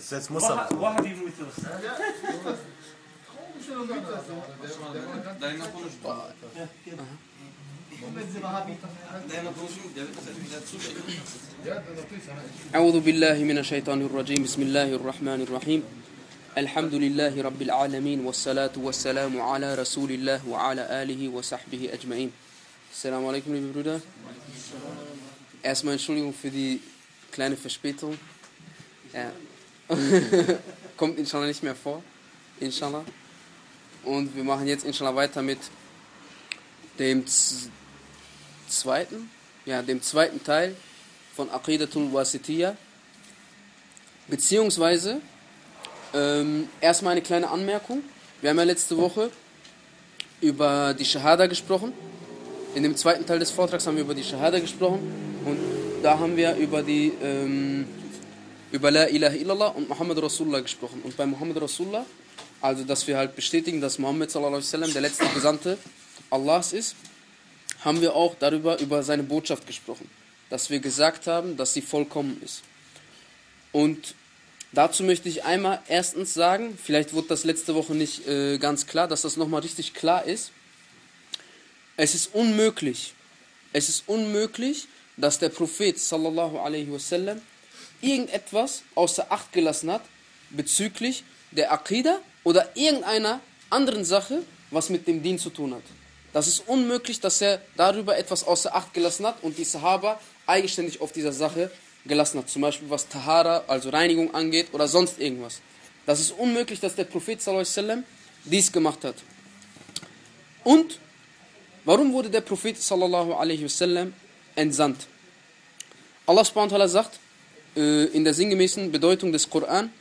سيت مصر واحد يموت أعوذ بالله من الشيطان الرجيم. بسم الله الرحمن الرحيم. الحمد لله رب العالمين والصلاة والسلام على رسول الله وعلى آله وصحبه أجمعين. السلام عليكم liebe Brüder erstmal Entschuldigung für die kleine Verspätung Ja. Kommt inshallah nicht mehr vor. Inshallah. Und wir machen jetzt inshallah weiter mit dem zweiten, ja, dem zweiten Teil von Aqidatul Wasitiyya. Beziehungsweise, ähm, erstmal eine kleine Anmerkung. Wir haben ja letzte Woche über die Shahada gesprochen. In dem zweiten Teil des Vortrags haben wir über die Shahada gesprochen. Und da haben wir über die, ähm, über La ilaha illallah und Muhammad Rasulullah gesprochen. Und bei Muhammad Rasulullah, also dass wir halt bestätigen, dass Muhammad sallallahu alaihi wasallam der letzte Gesandte Allahs ist, haben wir auch darüber über seine Botschaft gesprochen. Dass wir gesagt haben, dass sie vollkommen ist. Und dazu möchte ich einmal erstens sagen, vielleicht wurde das letzte Woche nicht äh, ganz klar, dass das nochmal richtig klar ist. Es ist unmöglich, es ist unmöglich, dass der Prophet sallallahu alaihi wasallam irgendetwas außer Acht gelassen hat bezüglich der Aqidah oder irgendeiner anderen Sache, was mit dem Dien zu tun hat. Das ist unmöglich, dass er darüber etwas außer Acht gelassen hat und die Sahaba eigenständig auf dieser Sache gelassen hat. Zum Beispiel was Tahara, also Reinigung angeht oder sonst irgendwas. Das ist unmöglich, dass der Prophet wasallam dies gemacht hat. Und Warum wurde der Prophet sallallahu alaihi wasallam entsandt? Allah subhanahu wa ta'ala sagt äh, in der sinngemäßen Bedeutung des Koran,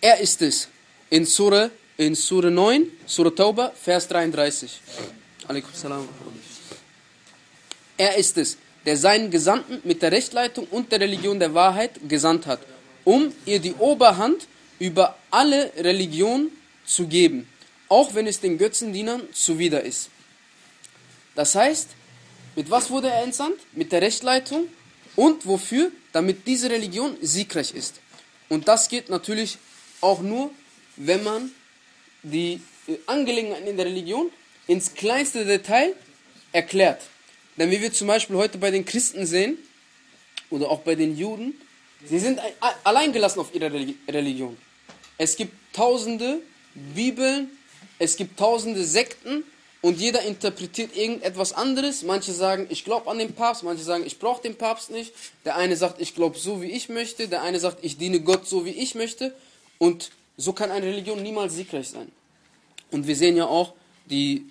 er ist es in Surah, in Surah 9, Surah Tauba, Vers 33. Alaikum. Er ist es, der seinen Gesandten mit der Rechtleitung und der Religion der Wahrheit gesandt hat, um ihr die Oberhand über alle Religionen zu geben, auch wenn es den Götzendienern zuwider ist. Das heißt, mit was wurde er entsandt? Mit der Rechtleitung und wofür? Damit diese Religion siegreich ist. Und das geht natürlich auch nur, wenn man die äh, Angelegenheiten in der Religion ins kleinste Detail erklärt. Denn wie wir zum Beispiel heute bei den Christen sehen, oder auch bei den Juden, sie sind alleingelassen auf ihrer Religi- Religion. Es gibt tausende Bibeln, es gibt tausende Sekten und jeder interpretiert irgendetwas anderes. Manche sagen, ich glaube an den Papst, manche sagen, ich brauche den Papst nicht. Der eine sagt, ich glaube so, wie ich möchte. Der eine sagt, ich diene Gott so, wie ich möchte. Und so kann eine Religion niemals siegreich sein. Und wir sehen ja auch die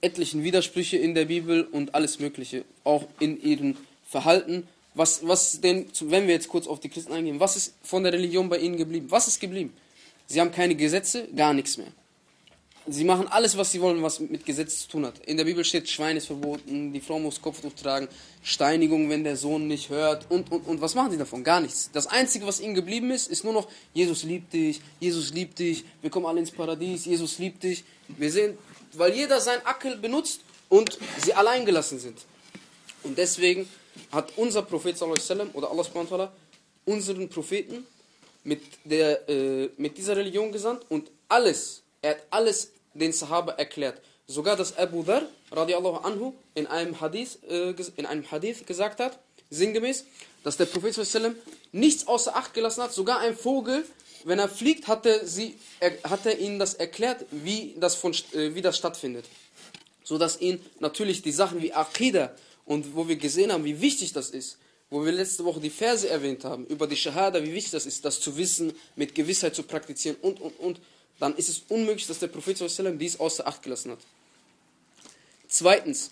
etlichen Widersprüche in der Bibel und alles Mögliche, auch in ihrem Verhalten. Was, was denn, wenn wir jetzt kurz auf die Christen eingehen, was ist von der Religion bei ihnen geblieben? Was ist geblieben? Sie haben keine Gesetze, gar nichts mehr. Sie machen alles, was sie wollen, was mit Gesetz zu tun hat. In der Bibel steht, Schwein ist verboten, die Frau muss Kopftuch tragen, Steinigung, wenn der Sohn nicht hört und, und, und. Was machen sie davon? Gar nichts. Das Einzige, was ihnen geblieben ist, ist nur noch, Jesus liebt dich, Jesus liebt dich, wir kommen alle ins Paradies, Jesus liebt dich. Wir sehen, weil jeder sein Ackel benutzt und sie allein gelassen sind. Und deswegen hat unser Prophet wasallam oder Allah subhanahu unseren Propheten mit, der, äh, mit dieser Religion gesandt und alles, er hat alles den Sahaba erklärt. Sogar dass Abu Dhar radiallahu anhu in einem Hadith, äh, in einem Hadith gesagt hat, sinngemäß, dass der Prophet wasallam nichts außer Acht gelassen hat, sogar ein Vogel, wenn er fliegt, hat er, sie, er, hat er ihnen das erklärt, wie das, von, äh, wie das stattfindet so dass ihn natürlich die Sachen wie Aqidah und wo wir gesehen haben, wie wichtig das ist, wo wir letzte Woche die Verse erwähnt haben, über die Shahada, wie wichtig das ist, das zu wissen, mit Gewissheit zu praktizieren und, und, und, dann ist es unmöglich, dass der Prophet wasallam dies außer Acht gelassen hat. Zweitens,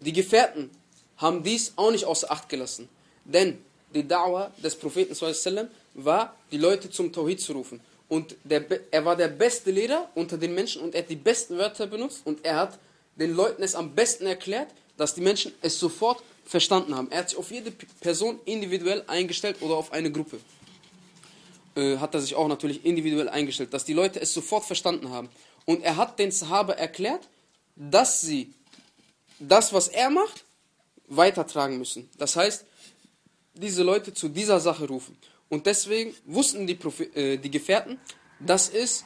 die Gefährten haben dies auch nicht außer Acht gelassen, denn die Da'wah des Propheten wasallam war, die Leute zum Tawhid zu rufen. Und der, er war der beste Lehrer unter den Menschen und er hat die besten Wörter benutzt und er hat den Leuten es am besten erklärt, dass die Menschen es sofort verstanden haben. Er hat sich auf jede Person individuell eingestellt oder auf eine Gruppe. Äh, hat er sich auch natürlich individuell eingestellt, dass die Leute es sofort verstanden haben. Und er hat den Sahaba erklärt, dass sie das, was er macht, weitertragen müssen. Das heißt, diese Leute zu dieser Sache rufen. Und deswegen wussten die, Prophe äh, die Gefährten, dass es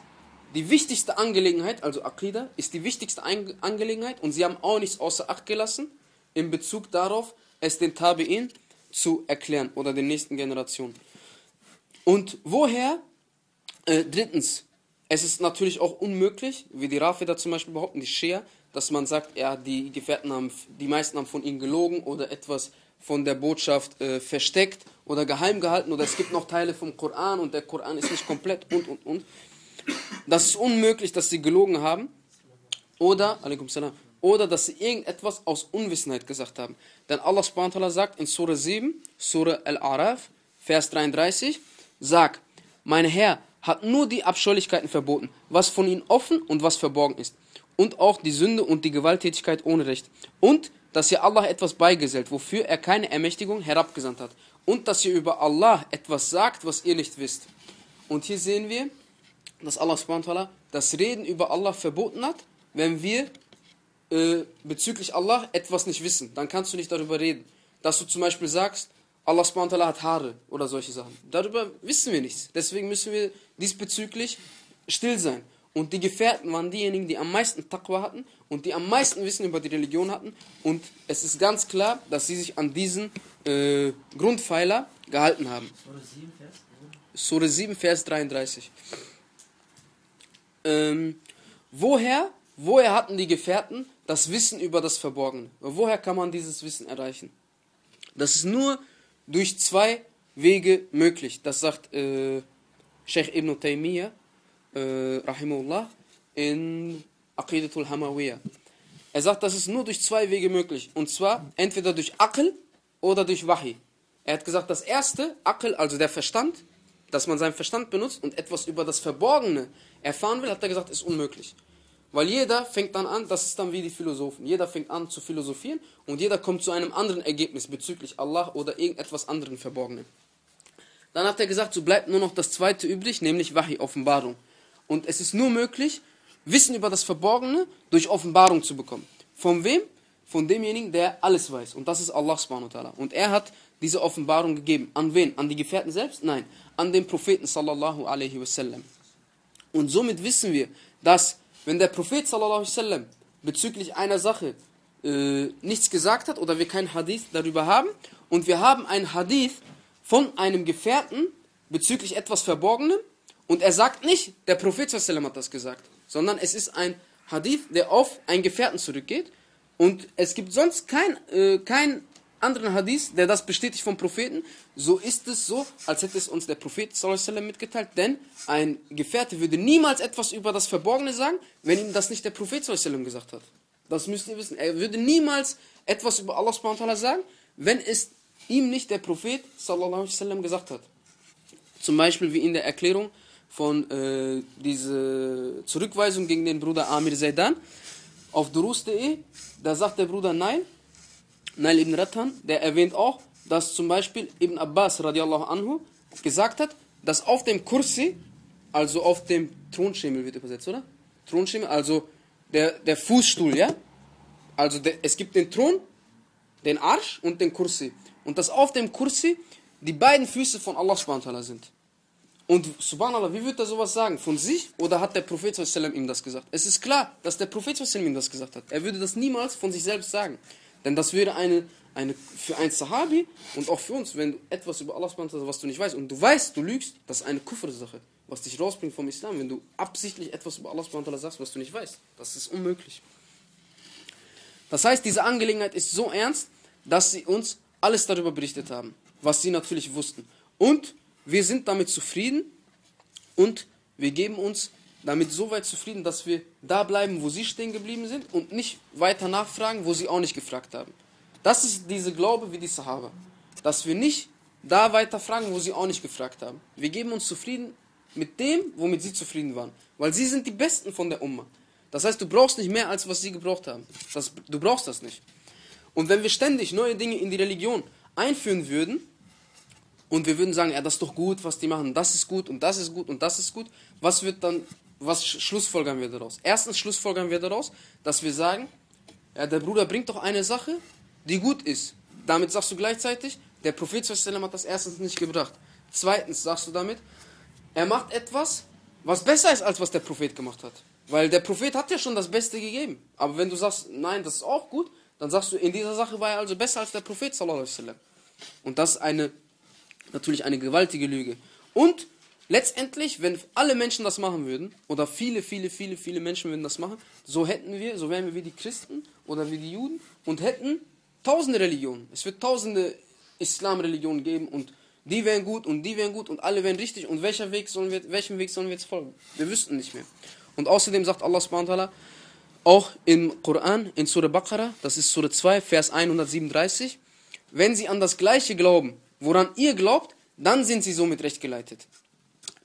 die wichtigste Angelegenheit, also Aqidah, ist die wichtigste Ein Angelegenheit und sie haben auch nichts außer Acht gelassen in Bezug darauf, es den Tabi'in zu erklären oder den nächsten Generationen. Und woher? Äh, drittens, es ist natürlich auch unmöglich, wie die Rafida zum Beispiel behaupten, die Shia, dass man sagt, ja, die Gefährten haben, die meisten haben von ihnen gelogen oder etwas von der Botschaft äh, versteckt oder geheim gehalten oder es gibt noch Teile vom Koran und der Koran ist nicht komplett und und und. Das ist unmöglich, dass sie gelogen haben oder, oder dass sie irgendetwas aus Unwissenheit gesagt haben. Denn Allah subhanahu sagt in Surah 7, Surah Al-Araf, Vers 33, sag, mein Herr hat nur die Abscheulichkeiten verboten, was von ihnen offen und was verborgen ist. Und auch die Sünde und die Gewalttätigkeit ohne Recht. Und dass ihr Allah etwas beigesellt, wofür er keine Ermächtigung herabgesandt hat. Und dass ihr über Allah etwas sagt, was ihr nicht wisst. Und hier sehen wir, dass Allah das Reden über Allah verboten hat, wenn wir äh, bezüglich Allah etwas nicht wissen. Dann kannst du nicht darüber reden. Dass du zum Beispiel sagst, Allah subhanahu hat Haare oder solche Sachen. Darüber wissen wir nichts. Deswegen müssen wir diesbezüglich still sein. Und die Gefährten waren diejenigen, die am meisten Taqwa hatten und die am meisten Wissen über die Religion hatten. Und es ist ganz klar, dass sie sich an diesen äh, Grundpfeiler gehalten haben. Surah 7, Vers 33. Ähm, woher, woher hatten die Gefährten das Wissen über das Verborgene? Woher kann man dieses Wissen erreichen? Das ist nur durch zwei Wege möglich. Das sagt äh, Sheikh Ibn Taymiyyah, äh, Rahimullah, in Aqidatul Hamawiyah. Er sagt, das ist nur durch zwei Wege möglich. Und zwar entweder durch Aql oder durch Wahi. Er hat gesagt, das erste, Aql, also der Verstand, dass man seinen Verstand benutzt und etwas über das Verborgene erfahren will, hat er gesagt, ist unmöglich. Weil jeder fängt dann an, das ist dann wie die Philosophen, jeder fängt an zu philosophieren und jeder kommt zu einem anderen Ergebnis bezüglich Allah oder irgendetwas anderen Verborgenen. Dann hat er gesagt, so bleibt nur noch das zweite übrig, nämlich Wahi, Offenbarung. Und es ist nur möglich, Wissen über das Verborgene durch Offenbarung zu bekommen. Von wem? Von demjenigen, der alles weiß. Und das ist Allah subhanahu wa ta'ala. Und er hat diese Offenbarung gegeben. An wen? An die Gefährten selbst? Nein. An den Propheten sallallahu alaihi wasallam. Und somit wissen wir, dass wenn der Prophet sallallahu alaihi bezüglich einer Sache äh, nichts gesagt hat oder wir kein Hadith darüber haben und wir haben ein Hadith von einem Gefährten bezüglich etwas Verborgenem und er sagt nicht, der Prophet sallallahu hat das gesagt, sondern es ist ein Hadith, der auf einen Gefährten zurückgeht und es gibt sonst kein, äh, kein anderen Hadith, der das bestätigt vom Propheten, so ist es so, als hätte es uns der Prophet mitgeteilt, denn ein Gefährte würde niemals etwas über das Verborgene sagen, wenn ihm das nicht der Prophet gesagt hat. Das müsst ihr wissen. Er würde niemals etwas über Allah sagen, wenn es ihm nicht der Prophet gesagt hat. Zum Beispiel wie in der Erklärung von äh, diese Zurückweisung gegen den Bruder Amir Zaidan auf durus.de, da sagt der Bruder nein, Nail ibn Rattan, der erwähnt auch, dass zum Beispiel Ibn Abbas radiallahu anhu gesagt hat, dass auf dem Kursi, also auf dem Thronschemel wird übersetzt, oder? Thronschemel, also der, der Fußstuhl, ja? Also der, es gibt den Thron, den Arsch und den Kursi. Und dass auf dem Kursi die beiden Füße von Allah subhanahu sind. Und subhanallah, wie wird er sowas sagen? Von sich oder hat der Prophet ihm das gesagt? Es ist klar, dass der Prophet ihm das gesagt hat. Er würde das niemals von sich selbst sagen. Denn das wäre eine, eine für ein Sahabi und auch für uns, wenn du etwas über Allah was du nicht weißt und du weißt, du lügst, das ist eine Kufr-Sache, was dich rausbringt vom Islam, wenn du absichtlich etwas über Allah sagst, was du nicht weißt. Das ist unmöglich. Das heißt, diese Angelegenheit ist so ernst, dass sie uns alles darüber berichtet haben, was sie natürlich wussten. Und wir sind damit zufrieden und wir geben uns damit so weit zufrieden, dass wir da bleiben, wo sie stehen geblieben sind und nicht weiter nachfragen, wo sie auch nicht gefragt haben. Das ist diese Glaube wie die Sahaba. Dass wir nicht da weiter fragen, wo sie auch nicht gefragt haben. Wir geben uns zufrieden mit dem, womit sie zufrieden waren. Weil sie sind die Besten von der Umma. Das heißt, du brauchst nicht mehr, als was sie gebraucht haben. Das, du brauchst das nicht. Und wenn wir ständig neue Dinge in die Religion einführen würden, und wir würden sagen, ja, das ist doch gut, was die machen, das ist gut und das ist gut und das ist gut, was wird dann was schlussfolgern wir daraus? Erstens schlussfolgern wir daraus, dass wir sagen, ja, der Bruder bringt doch eine Sache, die gut ist. Damit sagst du gleichzeitig, der Prophet hat das erstens nicht gebracht. Zweitens sagst du damit, er macht etwas, was besser ist, als was der Prophet gemacht hat. Weil der Prophet hat ja schon das Beste gegeben. Aber wenn du sagst, nein, das ist auch gut, dann sagst du, in dieser Sache war er also besser als der Prophet. Und das ist eine, natürlich eine gewaltige Lüge. Und letztendlich, wenn alle Menschen das machen würden, oder viele, viele, viele, viele Menschen würden das machen, so hätten wir, so wären wir wie die Christen oder wie die Juden und hätten tausende Religionen. Es wird tausende Islamreligionen geben und die wären gut und die wären gut und alle wären richtig und welcher Weg sollen wir, welchem Weg sollen wir jetzt folgen? Wir wüssten nicht mehr. Und außerdem sagt Allah subhanahu auch im Koran, in Surah Baqarah, das ist Surah 2, Vers 137, wenn sie an das Gleiche glauben, woran ihr glaubt, dann sind sie somit recht geleitet.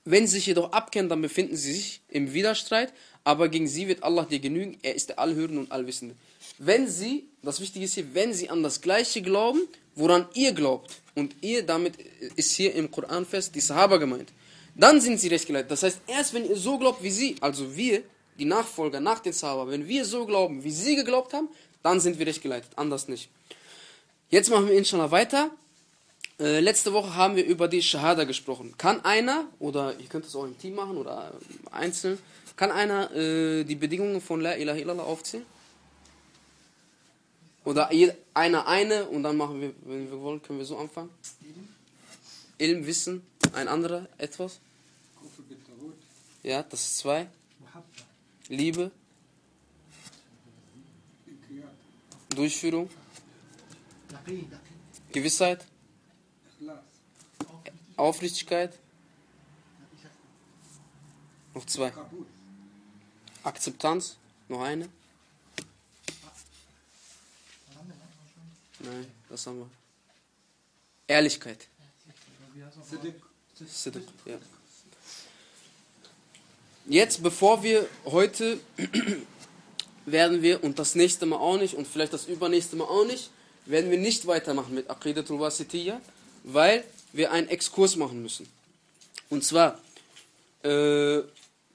Wenn sie sich jedoch abkehren, dann befinden sie sich im Widerstreit, aber gegen sie wird Allah dir genügen, er ist der Allhörende und Allwissende. Wenn sie, das Wichtige ist hier, wenn sie an das Gleiche glauben, woran ihr glaubt, und ihr, damit ist hier im Koran fest, die Sahaba gemeint, dann sind sie recht geleitet. Das heißt, erst wenn ihr so glaubt wie sie, also wir, die Nachfolger nach den Sahaba, wenn wir so glauben, wie sie geglaubt haben, dann sind wir recht geleitet, anders nicht. Jetzt machen wir inshallah weiter. Äh, letzte Woche haben wir über die Shahada gesprochen. Kann einer, oder ihr könnt es auch im Team machen oder einzeln, kann einer äh, die Bedingungen von La ilaha illallah aufzählen? Oder einer eine und dann machen wir, wenn wir wollen, können wir so anfangen. Ilm, Wissen, ein anderer, etwas. Ja, das ist zwei. Liebe. Durchführung. Gewissheit. Aufrichtigkeit. Noch zwei. Akzeptanz. Noch eine. Nein, das haben wir. Ehrlichkeit. Siddiq, ja. Jetzt, bevor wir heute werden wir, und das nächste Mal auch nicht, und vielleicht das übernächste Mal auch nicht, werden wir nicht weitermachen mit Aqidatul Wasitiyya, weil wir einen Exkurs machen müssen. Und zwar, äh,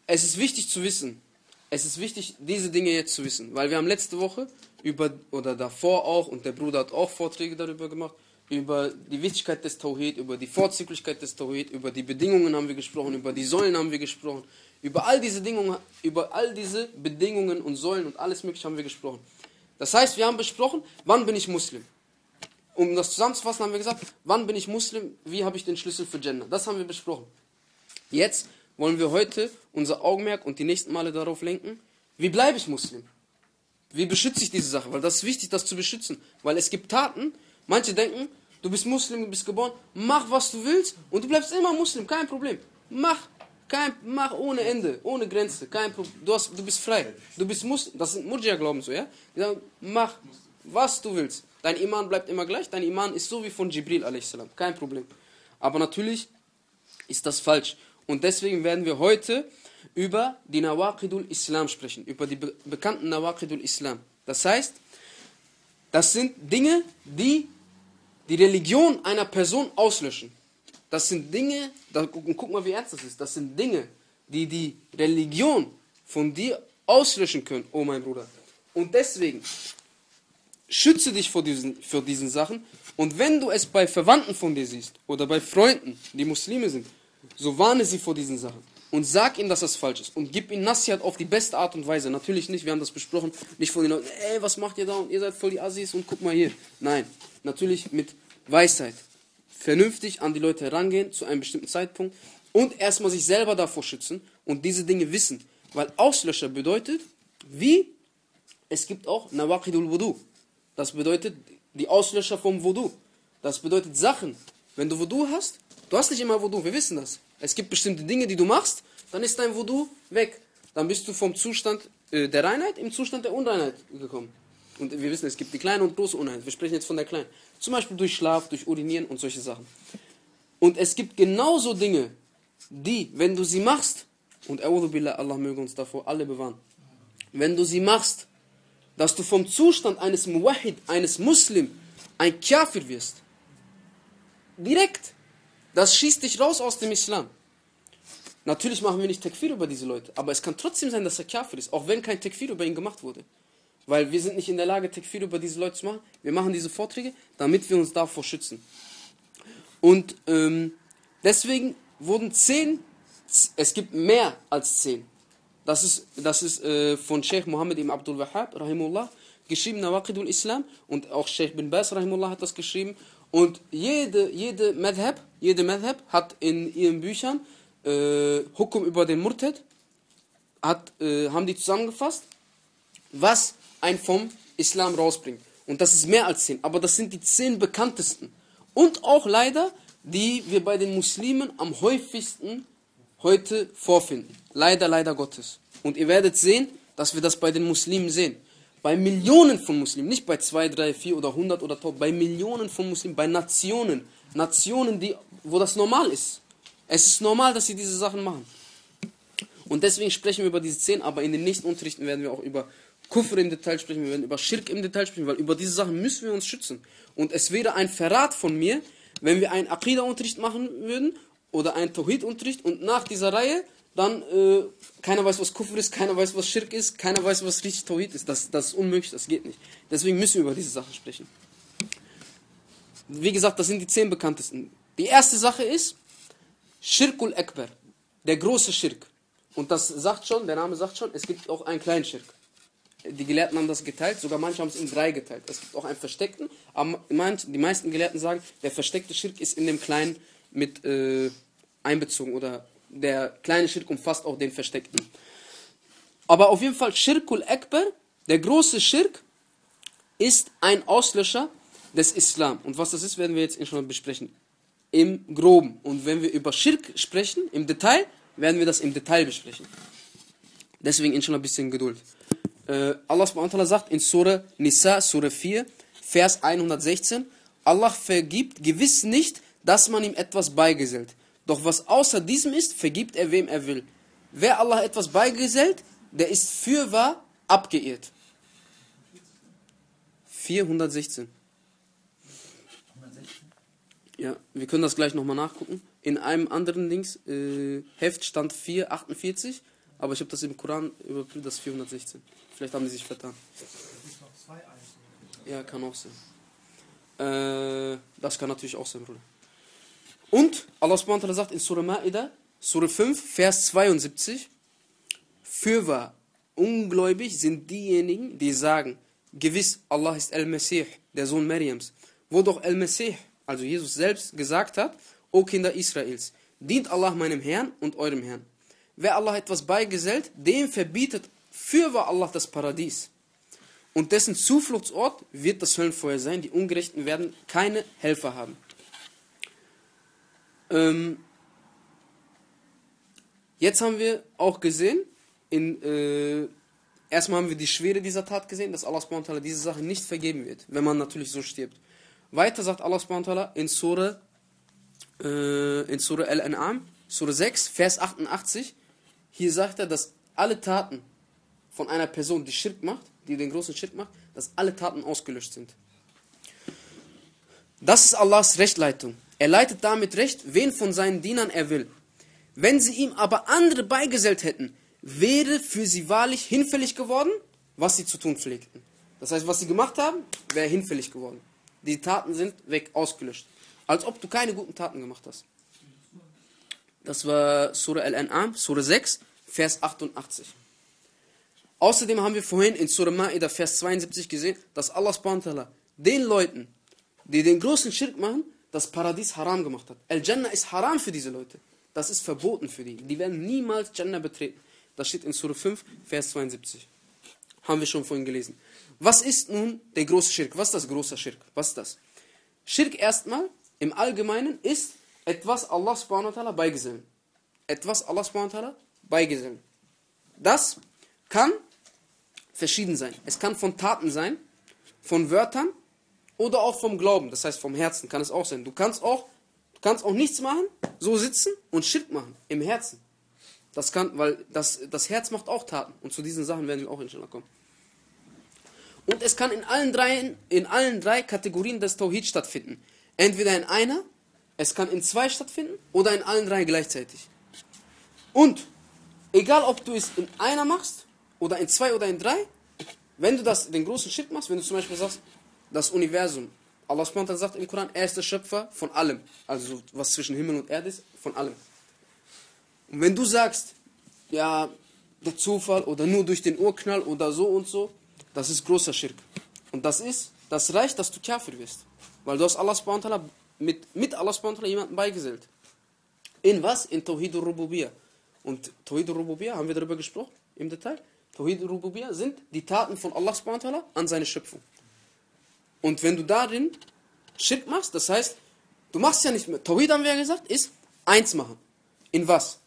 es ist wichtig zu wissen, es ist wichtig, diese Dinge jetzt zu wissen, weil wir haben letzte Woche über, oder davor auch, und der Bruder hat auch Vorträge darüber gemacht, über die Wichtigkeit des Tawhid, über die Vorzüglichkeit des Tawhid, über die Bedingungen haben wir gesprochen, über die Säulen haben wir gesprochen, über all diese Dinge, über all diese Bedingungen und Säulen und alles mögliche haben wir gesprochen. Das heißt, wir haben besprochen, wann bin ich Muslim? Um das zusammenzufassen, haben wir gesagt, wann bin ich Muslim, wie habe ich den Schlüssel für Jannah? Das haben wir besprochen. Jetzt wollen wir heute unser Augenmerk und die nächsten Male darauf lenken, wie bleibe ich Muslim? Wie beschütze ich diese Sache? Weil das ist wichtig, das zu beschützen. Weil es gibt Taten, manche denken, du bist Muslim, du bist geboren, mach was du willst und du bleibst immer Muslim, kein Problem. Mach, kein, mach ohne Ende, ohne Grenze, kein Problem. Du, hast, du bist frei, du bist Muslim, das sind Murjia-Glauben so, ja? Die sagen, mach, was du willst. Dein Iman bleibt immer gleich, dein Iman ist so wie von Jibril a.s., kein Problem. Aber natürlich ist das falsch. Und deswegen werden wir heute über die Nawaqidul Islam sprechen, über die be bekannten Nawaqidul Islam. Das heißt, das sind Dinge, die die Religion einer Person auslöschen. Das sind Dinge, da, guck mal, wie ernst das ist. Das sind Dinge, die die Religion von dir auslöschen können, oh mein Bruder. Und deswegen schütze dich vor diesen, vor diesen Sachen. Und wenn du es bei Verwandten von dir siehst oder bei Freunden, die Muslime sind, so warne sie vor diesen Sachen und sag ihnen, dass das falsch ist und gib ihnen Nasihat auf die beste Art und Weise. Natürlich nicht, wir haben das besprochen, nicht von den Leuten, ey, was macht ihr da und ihr seid voll die Assis und guck mal hier. Nein, natürlich mit Weisheit. Vernünftig an die Leute herangehen zu einem bestimmten Zeitpunkt und erstmal sich selber davor schützen und diese Dinge wissen. Weil Auslöscher bedeutet, wie es gibt auch Nawaqidul Wudu. Das bedeutet die Auslöscher vom Wudu. Das bedeutet Sachen. Wenn du Wudu hast, du hast nicht immer Wudu, wir wissen das. Es gibt bestimmte Dinge, die du machst, dann ist dein Wudu weg. Dann bist du vom Zustand äh, der Reinheit im Zustand der Unreinheit gekommen. Und wir wissen, es gibt die kleine und große Unreinheit. Wir sprechen jetzt von der kleinen. Zum Beispiel durch Schlaf, durch Urinieren und solche Sachen. Und es gibt genauso Dinge, die, wenn du sie machst, und Billah, Allah möge uns davor alle bewahren, wenn du sie machst, dass du vom Zustand eines Muwahid, eines Muslim, ein Kafir wirst. Direkt. Das schießt dich raus aus dem Islam. Natürlich machen wir nicht Takfir über diese Leute, aber es kann trotzdem sein, dass er Kafir ist, auch wenn kein Takfir über ihn gemacht wurde. Weil wir sind nicht in der Lage, Takfir über diese Leute zu machen. Wir machen diese Vorträge, damit wir uns davor schützen. Und ähm, deswegen wurden zehn, es gibt mehr als zehn. Das ist, das ist äh, von Sheikh Mohammed ibn Abdul Wahhab, rahimullah, geschrieben, Nawaqidul Islam. Und auch Sheikh bin Bas, rahimullah, hat das geschrieben. Und jede, jede Madhab, jede Madhab hat in ihren Büchern äh, Hukum über den Murtad, hat, äh, haben die zusammengefasst, was ein vom Islam rausbringt. Und das ist mehr als zehn, aber das sind die zehn bekanntesten. Und auch leider, die wir bei den Muslimen am häufigsten heute vorfinden. Leider, leider Gottes. Und ihr werdet sehen, dass wir das bei den Muslimen sehen. Bei Millionen von Muslimen, nicht bei zwei, drei, vier oder hundert oder tausend, bei Millionen von Muslimen, bei Nationen, Nationen, die, wo das normal ist. Es ist normal, dass sie diese Sachen machen. Und deswegen sprechen wir über diese zehn, aber in den nächsten Unterrichten werden wir auch über Kufr im Detail sprechen, wir werden über Schirk im Detail sprechen, weil über diese Sachen müssen wir uns schützen. Und es wäre ein Verrat von mir, wenn wir einen Aqidah-Unterricht machen würden oder einen Tawhid-Unterricht und nach dieser Reihe dann äh, keiner weiß, was Kufr ist, keiner weiß, was Schirk ist, keiner weiß, was richtig Tawhid ist. Das, das ist unmöglich, das geht nicht. Deswegen müssen wir über diese Sachen sprechen. Wie gesagt, das sind die zehn bekanntesten. Die erste Sache ist Shirkul Akbar, der große Schirk. Und das sagt schon, der Name sagt schon, es gibt auch einen kleinen Schirk. Die Gelehrten haben das geteilt, sogar manche haben es in drei geteilt. Es gibt auch einen versteckten, aber die meisten Gelehrten sagen, der versteckte Schirk ist in dem kleinen mit äh, einbezogen oder der kleine Schirk umfasst auch den versteckten. Aber auf jeden Fall Schirkul Akbar, der große Schirk, ist ein Auslöscher des Islam. Und was das ist, werden wir jetzt inshallah besprechen. Im Groben. Und wenn wir über Schirk sprechen, im Detail, werden wir das im Detail besprechen. Deswegen inshallah ein bisschen Geduld. Äh, Allah sagt in Surah Nisa, Surah 4, Vers 116, Allah vergibt gewiss nicht, dass man ihm etwas beigesellt. Doch was außer diesem ist, vergibt er wem er will. Wer Allah etwas beigesellt, der ist fürwahr abgeirrt. 416. Ja, wir können das gleich nochmal nachgucken. In einem anderen Dings, äh, Heft stand 448, aber ich habe das im Koran überprüft, das 416. Vielleicht haben die sich vertan. Ja, kann auch sein. Äh, das kann natürlich auch sein, Bruder. Und Allah subhanahu sagt in Surah Ma'idah, Surah 5, Vers 72, Fürwahr, ungläubig sind diejenigen, die sagen, gewiss, Allah ist Al-Mesih, der Sohn Mariams. Wo doch Al-Mesih, also Jesus selbst, gesagt hat, O Kinder Israels, dient Allah meinem Herrn und eurem Herrn. Wer Allah etwas beigesellt, dem verbietet fürwahr Allah das Paradies. Und dessen Zufluchtsort wird das Höllenfeuer sein. Die Ungerechten werden keine Helfer haben. Ähm, jetzt haben wir auch gesehen, in, äh, erstmal haben wir die Schwere dieser Tat gesehen, dass Allah subhanahu diese Sache nicht vergeben wird, wenn man natürlich so stirbt. Weiter sagt Allah subhanahu in Surah, äh, in Surah Al-An'am, Surah 6, Vers 88, hier sagt er, dass alle Taten von einer Person, die Schirk macht, die den großen Schirk macht, dass alle Taten ausgelöscht sind. Das ist Allahs Rechtleitung. Er leitet damit recht, wen von seinen Dienern er will. Wenn sie ihm aber andere beigesellt hätten, wäre für sie wahrlich hinfällig geworden, was sie zu tun pflegten. Das heißt, was sie gemacht haben, wäre hinfällig geworden. Die Taten sind weg, ausgelöscht. Als ob du keine guten Taten gemacht hast. Das war Surah Al-An'am, Surah 6, Vers 88. Außerdem haben wir vorhin in Surah Ma'idah, Vers 72 gesehen, dass Allah den Leuten, die den großen Schirk machen, das Paradies haram gemacht hat. Al-Jannah ist haram für diese Leute. Das ist verboten für die. Die werden niemals Jannah betreten. Das steht in Surah 5, Vers 72. Haben wir schon vorhin gelesen. Was ist nun der große Schirk? Was ist das große Schirk? Was ist das? Schirk erstmal im Allgemeinen ist etwas Allah subhanahu wa ta'ala beigesellen. Etwas Allah subhanahu wa ta'ala beigesellen. Das kann verschieden sein. Es kann von Taten sein, von Wörtern oder auch vom Glauben, das heißt vom Herzen kann es auch sein. Du kannst auch, kannst auch nichts machen, so sitzen und Schirk machen im Herzen. Das kann, weil das, das Herz macht auch Taten. Und zu diesen Sachen werden wir auch inshallah kommen. Und es kann in allen drei, in allen drei Kategorien des Tawhid stattfinden. Entweder in einer, es kann in zwei stattfinden oder in allen drei gleichzeitig. Und egal ob du es in einer machst oder in zwei oder in drei, wenn du das den großen Schritt machst, wenn du zum Beispiel sagst, das Universum, Allah SWT sagt im Koran, er ist der Schöpfer von allem. Also was zwischen Himmel und Erde ist, von allem. Und wenn du sagst, ja, der Zufall oder nur durch den Urknall oder so und so, das ist großer Schirk. Und das ist, das reicht, dass du Kafir wirst. Weil du hast Allah SWT mit, mit Allah SWT jemanden beigesellt. In was? In Tawhid al-Rububiyah. Und Tawhid al-Rububiyah, haben wir darüber gesprochen im Detail? Tawhid al-Rububiyah sind die Taten von Allah SWT an seine Schöpfung. Und wenn du darin Schirk machst, das heißt, du machst ja nicht mehr, Tawhid haben wir ja gesagt, ist eins machen. In was?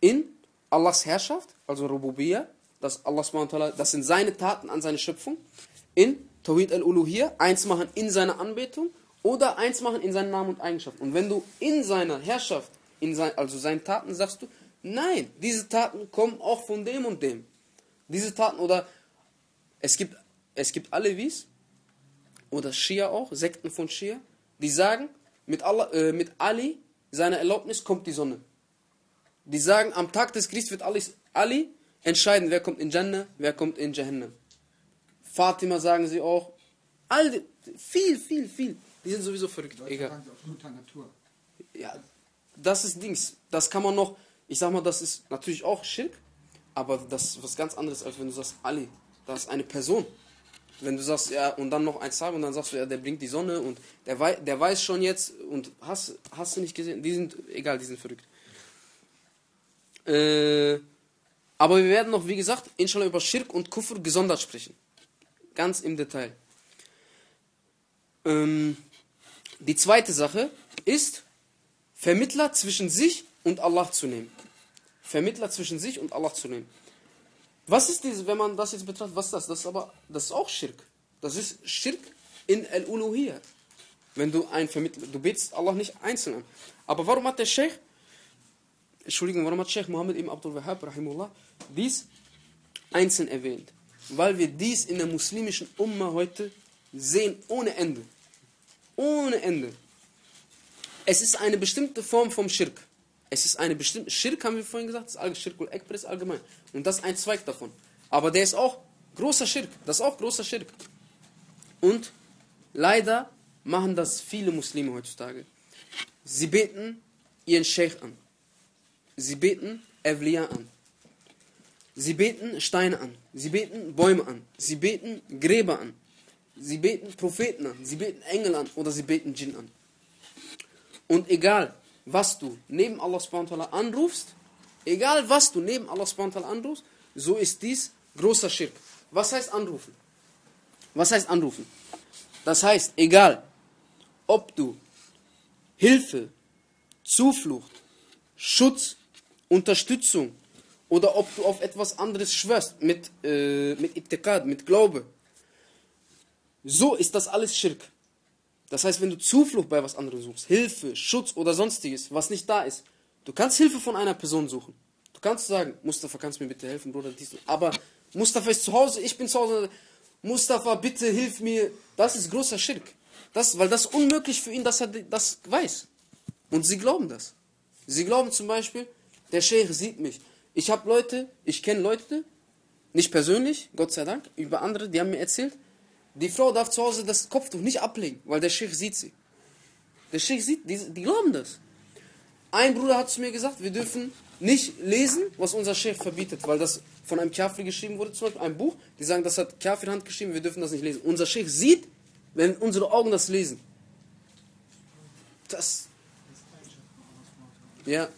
In Allahs Herrschaft, also Rububiyah, das Allah SWT, das sind seine Taten an seine Schöpfung. In Tawhid al-Uluhiyah, eins machen in seiner Anbetung oder eins machen in seinen Namen und Eigenschaften. Und wenn du in seiner Herrschaft, in sein, also seinen Taten sagst du, nein, diese Taten kommen auch von dem und dem. Diese Taten oder es gibt, es gibt Alevis oder Schia auch, Sekten von Schia, die sagen, mit, Allah, äh, mit Ali, seiner Erlaubnis, kommt die Sonne. Die sagen, am Tag des Gerichts wird Ali, Ali entscheiden, wer kommt in Jannah, wer kommt in Jahannam. Fatima sagen sie auch. All die, viel, viel, viel. Die sind sowieso verrückt. Egal. Ja, das ist Dings. Das kann man noch, ich sag mal, das ist natürlich auch Schirk, aber das ist was ganz anderes, als wenn du sagst, Ali, das ist eine Person. Wenn du sagst, ja, und dann noch ein Tag und dann sagst du, ja, der bringt die Sonne und der, wei der weiß schon jetzt und hast, hast du nicht gesehen, die sind, egal, die sind verrückt. Äh, aber wir werden noch, wie gesagt, inshallah über Schirk und Kufr gesondert sprechen. Ganz im Detail. Ähm, die zweite Sache ist, Vermittler zwischen sich und Allah zu nehmen. Vermittler zwischen sich und Allah zu nehmen. Was ist diese, wenn man das jetzt betrachtet, was ist das? Das ist aber, das ist auch Schirk. Das ist Schirk in Al-Uluhiyya. Wenn du ein Vermittler, du betest Allah nicht einzeln an. Aber warum hat der Sheikh, Entschuldigung, warum hat Sheikh Muhammad ibn Abdul Wahhab, rahimullah, dies einzeln erwähnt? Weil wir dies in der muslimischen Umma heute sehen ohne Ende. Ohne Ende. Es ist eine bestimmte Form vom Schirk. Es ist eine bestimmte, Schirk haben wir vorhin gesagt, das Schirkul Ekber ist allgemein. Und das ist ein Zweig davon. Aber der ist auch großer Schirk. Das ist auch großer Schirk. Und leider machen das viele Muslime heutzutage. Sie beten ihren Sheikh an. Sie beten Evliya an. Sie beten Steine an. Sie beten Bäume an. Sie beten Gräber an. Sie beten Propheten an. Sie beten Engel an. Oder sie beten Djinn an. Und egal, was du neben Allah subhanahu anrufst, egal was du neben Allah subhanahu anrufst, so ist dies großer Schirk. Was heißt anrufen? Was heißt anrufen? Das heißt, egal, ob du Hilfe, Zuflucht, Schutz, Unterstützung oder ob du auf etwas anderes schwörst mit, äh, mit Ittiqad, mit Glaube, so ist das alles Schirk. Das heißt, wenn du Zuflucht bei was anderem suchst, Hilfe, Schutz oder sonstiges, was nicht da ist, du kannst Hilfe von einer Person suchen. Du kannst sagen, Mustafa, kannst du mir bitte helfen, Bruder, dies, aber Mustafa ist zu Hause, ich bin zu Hause, Mustafa, bitte hilf mir. Das ist großer Schirk. Das, weil das ist unmöglich für ihn, dass er das weiß. Und sie glauben das. Sie glauben zum Beispiel, der Sheikh sieht mich. Ich habe Leute, ich kenne Leute, nicht persönlich, Gott sei Dank, über andere, die haben mir erzählt, die Frau darf zu Hause das Kopftuch nicht ablegen, weil der Sheikh sieht sie. Der Sheikh sieht, die, die glauben das. Ein Bruder hat zu mir gesagt, wir dürfen nicht lesen, was unser Sheikh verbietet, weil das von einem Kafir geschrieben wurde, zum Beispiel ein Buch, die sagen, das hat Kafir Hand geschrieben, wir dürfen das nicht lesen. Unser Sheikh sieht, wenn unsere Augen das lesen. Das. Ja.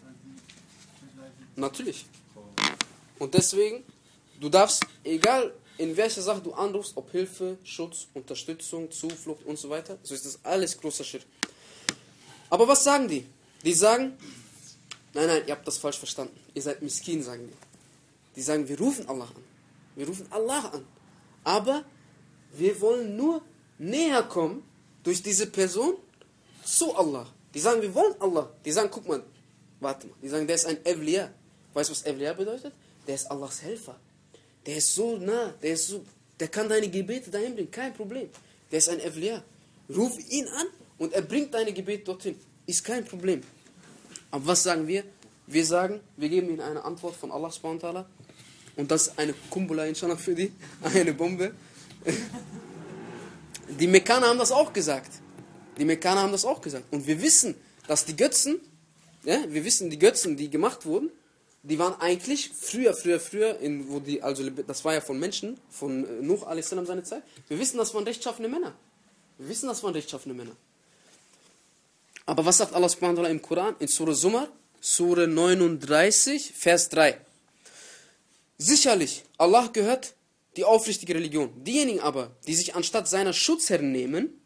Natürlich. Und deswegen, du darfst, egal in welcher Sache du anrufst, ob Hilfe, Schutz, Unterstützung, Zuflucht und so weiter, so ist das alles großer Schritt. Aber was sagen die? Die sagen, nein, nein, ihr habt das falsch verstanden. Ihr seid miskin, sagen die. Die sagen, wir rufen Allah an. Wir rufen Allah an. Aber wir wollen nur näher kommen durch diese Person zu Allah. Die sagen, wir wollen Allah. Die sagen, guck mal, warte mal. Die sagen, der ist ein Evliya. Weißt du, was Evliya bedeutet? Der ist Allahs Helfer. Der ist so nah, der ist so, der kann deine Gebete dahin bringen, kein Problem. Der ist ein Evliya. Ruf ihn an und er bringt deine Gebete dorthin. Ist kein Problem. Aber was sagen wir? Wir sagen, wir geben ihnen eine Antwort von Allah subhanahu und das ist eine Kumbula inshallah für die, eine Bombe. Die Mekkaner haben das auch gesagt. Die Mekkaner haben das auch gesagt. Und wir wissen, dass die Götzen, ja, wir wissen, die Götzen, die gemacht wurden, die waren eigentlich früher, früher, früher, in, wo die, also das war ja von Menschen, von äh, Nuh a.s. seine Zeit. Wir wissen, das waren rechtschaffene Männer. Wir wissen, das waren rechtschaffene Männer. Aber was sagt Allah subhanahu wa ta'ala im Koran? In Surah Sumar, Surah 39, Vers 3. Sicherlich, Allah gehört die aufrichtige Religion. Diejenigen aber, die sich anstatt seiner Schutzherren nehmen,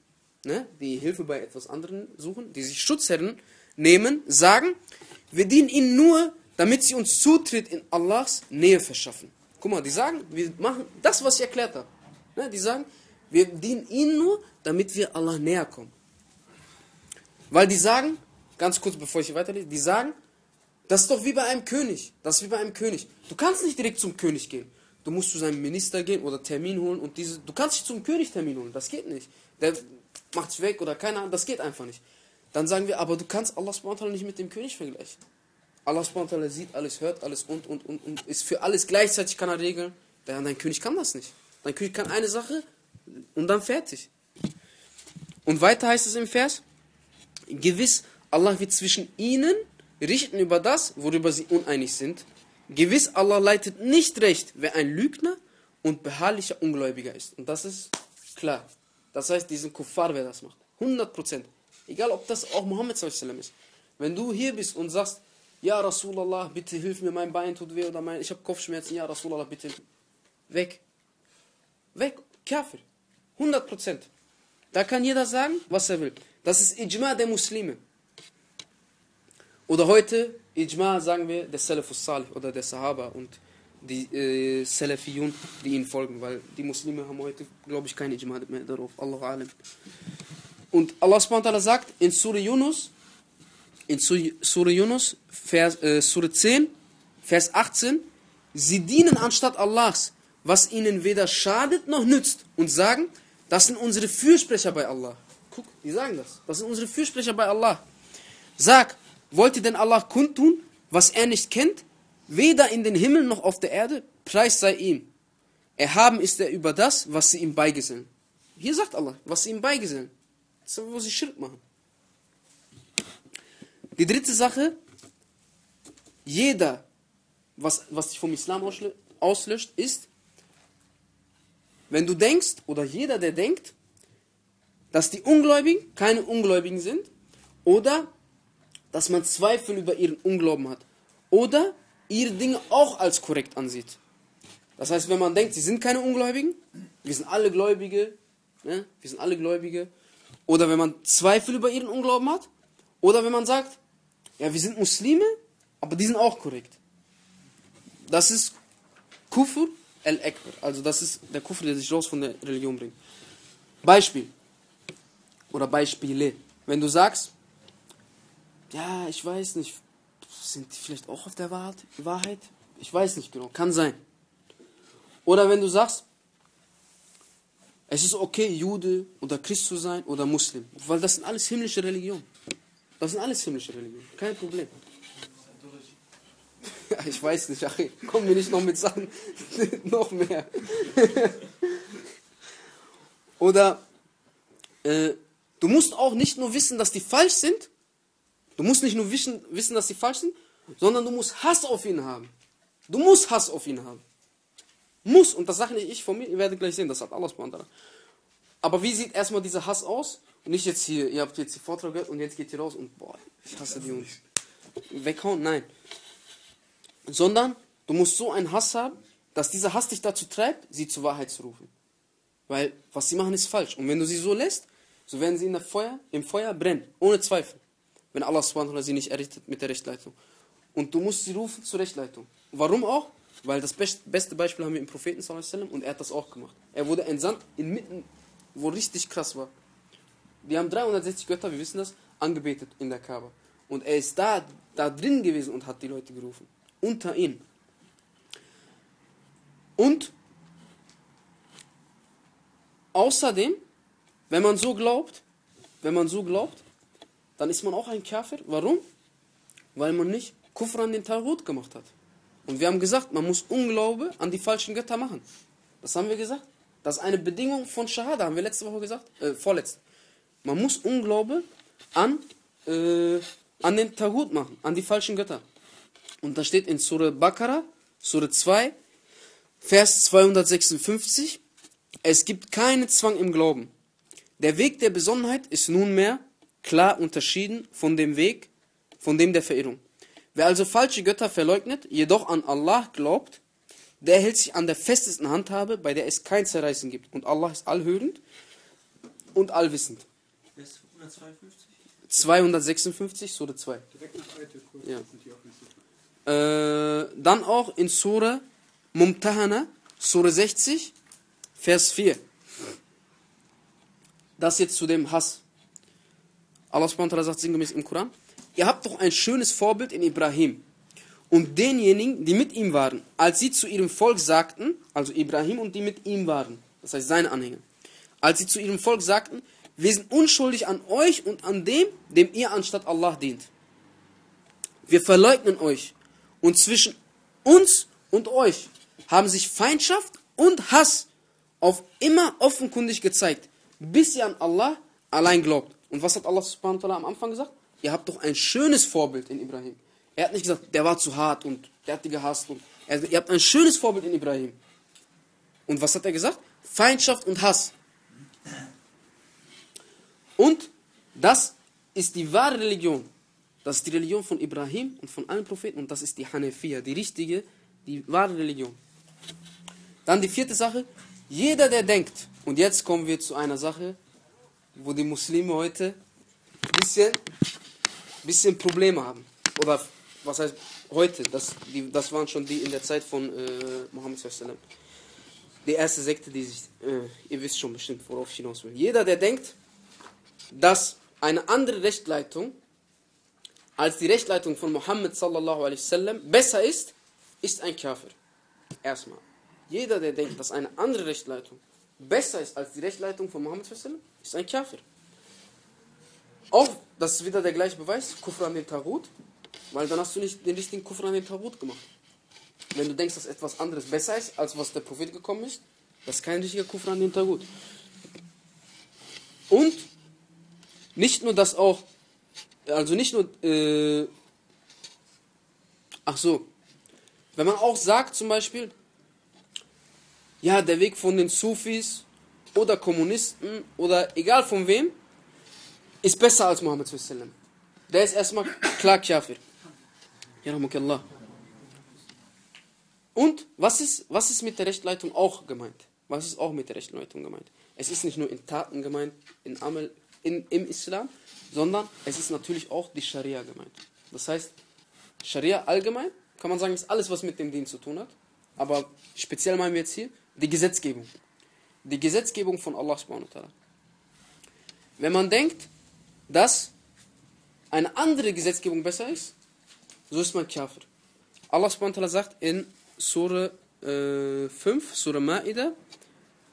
ne, die Hilfe bei etwas anderem suchen, die sich Schutzherren nehmen, sagen, wir dienen ihnen nur, damit sie uns Zutritt in Allahs Nähe verschaffen. Guck mal, die sagen, wir machen das, was ich erklärt habe. Ne, die sagen, wir dienen ihnen nur, damit wir Allah näher kommen. Weil die sagen, ganz kurz bevor ich weiterlese, die sagen, das ist doch wie bei einem König. Das ist wie bei einem König. Du kannst nicht direkt zum König gehen. Du musst zu seinem Minister gehen oder Termin holen und diese. Du kannst dich zum König Termin holen. Das geht nicht. Der macht sich weg oder keine Ahnung. Das geht einfach nicht. Dann sagen wir, aber du kannst Allah nicht mit dem König vergleichen. Allah sieht alles, hört alles und und und und ist für alles gleichzeitig kann er regeln. Dein König kann das nicht. Dein König kann eine Sache und dann fertig. Und weiter heißt es im Vers, gewiss, Allah wird zwischen ihnen richten über das, worüber sie uneinig sind. Gewiss, Allah leitet nicht recht, wer ein Lügner und beharrlicher Ungläubiger ist. Und das ist klar. Das heißt, diesen Kuffar, wer das macht. 100%. Egal, ob das auch Muhammad ist. Wenn du hier bist und sagst, ja Rasulallah, bitte hilf mir, mein Bein tut weh oder mein, ich habe Kopfschmerzen, ja Rasulallah, bitte weg. Weg, Kafir. 100%. Da kann jeder sagen, was er will. Das ist Ijma der Muslime. Oder heute, Ijma sagen wir, der Salafus Salih oder der Sahaba und die äh, Salafiyun, die ihnen folgen, weil die Muslime haben heute, glaube ich, kein Ijma mehr darauf. Allah alim. Und Allah subhanahu sagt in Surah Yunus, in Surah Yunus, Vers, äh, Surah 10, Vers 18, sie dienen anstatt Allahs, was ihnen weder schadet noch nützt und sagen, das sind unsere Fürsprecher bei Allah. Guck, die sagen das. Das sind unsere Fürsprecher bei Allah. Sag, wollt ihr denn Allah kundtun, was er nicht kennt? Weder in den Himmel noch auf der Erde, Preis sei ihm. Erhaben ist er über das, was sie ihm beigesellen. Hier sagt Allah, was sie ihm beigesellen. Das ist, wo sie Schirk machen. Die dritte Sache, jeder, was, was dich vom Islam auslöscht, ist, wenn du denkst, oder jeder, der denkt, dass die Ungläubigen keine Ungläubigen sind, oder dass man Zweifel über ihren Unglauben hat, oder ihre Dinge auch als korrekt ansieht. Das heißt, wenn man denkt, sie sind keine Ungläubigen, wir sind alle Gläubige, ne? wir sind alle Gläubige, oder wenn man Zweifel über ihren Unglauben hat, oder wenn man sagt, ja, wir sind Muslime, aber die sind auch korrekt. Das ist Kufr al-Akbar. Also das ist der Kufr, der sich raus von der Religion bringt. Beispiel. Oder Beispiele. Wenn du sagst, ja, ich weiß nicht, sind die vielleicht auch auf der Wahrheit? Ich weiß nicht genau, kann sein. Oder wenn du sagst, es ist okay, Jude oder Christ zu sein oder Muslim, weil das sind alles himmlische Religionen. Das sind alles himmlische Religionen, kein Problem. Ich weiß nicht, ach, komm mir nicht noch mit Sachen, noch mehr. Oder äh, du musst auch nicht nur wissen, dass die falsch sind, du musst nicht nur wissen, wissen, dass sie falsch sind, sondern du musst Hass auf ihn haben. Du musst Hass auf ihn haben. Muss, und das sage ich von mir, ihr werdet gleich sehen, das hat alles beantwortet. Aber wie sieht erstmal dieser Hass aus? Und nicht jetzt hier, ihr habt jetzt die Vortrag gehört und jetzt geht ihr raus und boah, ich hasse die und weghauen, nein sondern du musst so einen Hass haben, dass dieser Hass dich dazu treibt, sie zur Wahrheit zu rufen. Weil was sie machen ist falsch. Und wenn du sie so lässt, so werden sie in der Feuer, im Feuer brennen, ohne Zweifel. Wenn Allah subhanahu sie nicht errichtet mit der Rechtleitung. Und du musst sie rufen zur Rechtleitung. Warum auch? Weil das beste Beispiel haben wir im Propheten und er hat das auch gemacht. Er wurde entsandt inmitten, wo richtig krass war. Die haben 360 Götter, wir wissen das, angebetet in der Kaaba. Und er ist da, da drin gewesen und hat die Leute gerufen unter ihnen. Und außerdem, wenn man so glaubt, wenn man so glaubt, dann ist man auch ein Kafir. Warum? Weil man nicht Kufr an den Tarot gemacht hat. Und wir haben gesagt, man muss Unglaube an die falschen Götter machen. Das haben wir gesagt. Das ist eine Bedingung von Shahada, haben wir letzte Woche gesagt, äh, vorletzte. Man muss Unglaube an, äh, an den Tagut machen, an die falschen Götter. Und da steht in Surah Bakara, Surah 2, Vers 256, es gibt keinen Zwang im Glauben. Der Weg der Besonnenheit ist nunmehr klar unterschieden von dem Weg, von dem der Verirrung. Wer also falsche Götter verleugnet, jedoch an Allah glaubt, der hält sich an der festesten Handhabe, bei der es kein Zerreißen gibt. Und Allah ist allhörend und allwissend. 256, Surah 2. Ja. Äh, dann auch in Surah Mumtahana, Surah 60, Vers 4. Das jetzt zu dem Hass. Allah subhanahu sagt sinngemäß im Koran, ihr habt doch ein schönes Vorbild in Ibrahim und denjenigen, die mit ihm waren, als sie zu ihrem Volk sagten, also Ibrahim und die mit ihm waren, das heißt seine Anhänger, als sie zu ihrem Volk sagten, wir sind unschuldig an euch und an dem, dem ihr anstatt Allah dient. Wir verleugnen euch und zwischen uns und euch haben sich Feindschaft und Hass auf immer offenkundig gezeigt, bis ihr an Allah allein glaubt. Und was hat Allah subhanahu wa ta'ala am Anfang gesagt? Ihr habt doch ein schönes Vorbild in Ibrahim. Er hat nicht gesagt, der war zu hart und der hat die gehasst. Und er, ihr habt ein schönes Vorbild in Ibrahim. Und was hat er gesagt? Feindschaft und Hass. Und das ist die wahre Religion. Das ist die Religion von Ibrahim und von allen Propheten. Und das ist die Hanafiya, die richtige, die wahre Religion. Dann die vierte Sache. Jeder, der denkt, und jetzt kommen wir zu einer Sache, wo die Muslime heute ein bisschen, bisschen Probleme haben. Oder was heißt heute? Das, die, das waren schon die in der Zeit von äh, Mohammed. Die erste Sekte, die sich, äh, ihr wisst schon bestimmt, worauf ich hinaus will. Jeder, der denkt, dass eine andere Rechtleitung als die Rechtleitung von Mohammed sallallahu alaihi wasallam besser ist, ist ein Kafir. Erstmal. Jeder, der denkt, dass eine andere Rechtleitung besser ist als die Rechtleitung von Mohammed sallallahu ist ein Kafir. Auch, das ist wieder der gleiche Beweis, Kufr an den Tagut, weil dann hast du nicht den richtigen Kufr an den Tagut gemacht. Wenn du denkst, dass etwas anderes besser ist, als was der Prophet gekommen ist, das ist kein richtiger Kufr an den Tagut. Und nicht nur das auch, also nicht nur, äh, ach so, wenn man auch sagt zum Beispiel, ja, der Weg von den Sufis oder Kommunisten oder egal von wem, ist besser als Muhammad sallam. Der ist erstmal klar Kafir. Allah. Und was ist, was ist mit der Rechtleitung auch gemeint? Was ist auch mit der Rechtleitung gemeint? Es ist nicht nur in Taten gemeint, in Amal, in, im Islam, sondern es ist natürlich auch die Scharia gemeint. Das heißt, Scharia allgemein, kann man sagen, ist alles, was mit dem Dien zu tun hat. Aber speziell meinen wir jetzt hier die Gesetzgebung. Die Gesetzgebung von Allah subhanahu wa ta'ala. Wenn man denkt, dass eine andere Gesetzgebung besser ist, so ist man Kafir. Allah subhanahu sagt in Surah äh, 5, Surah Ma'idah,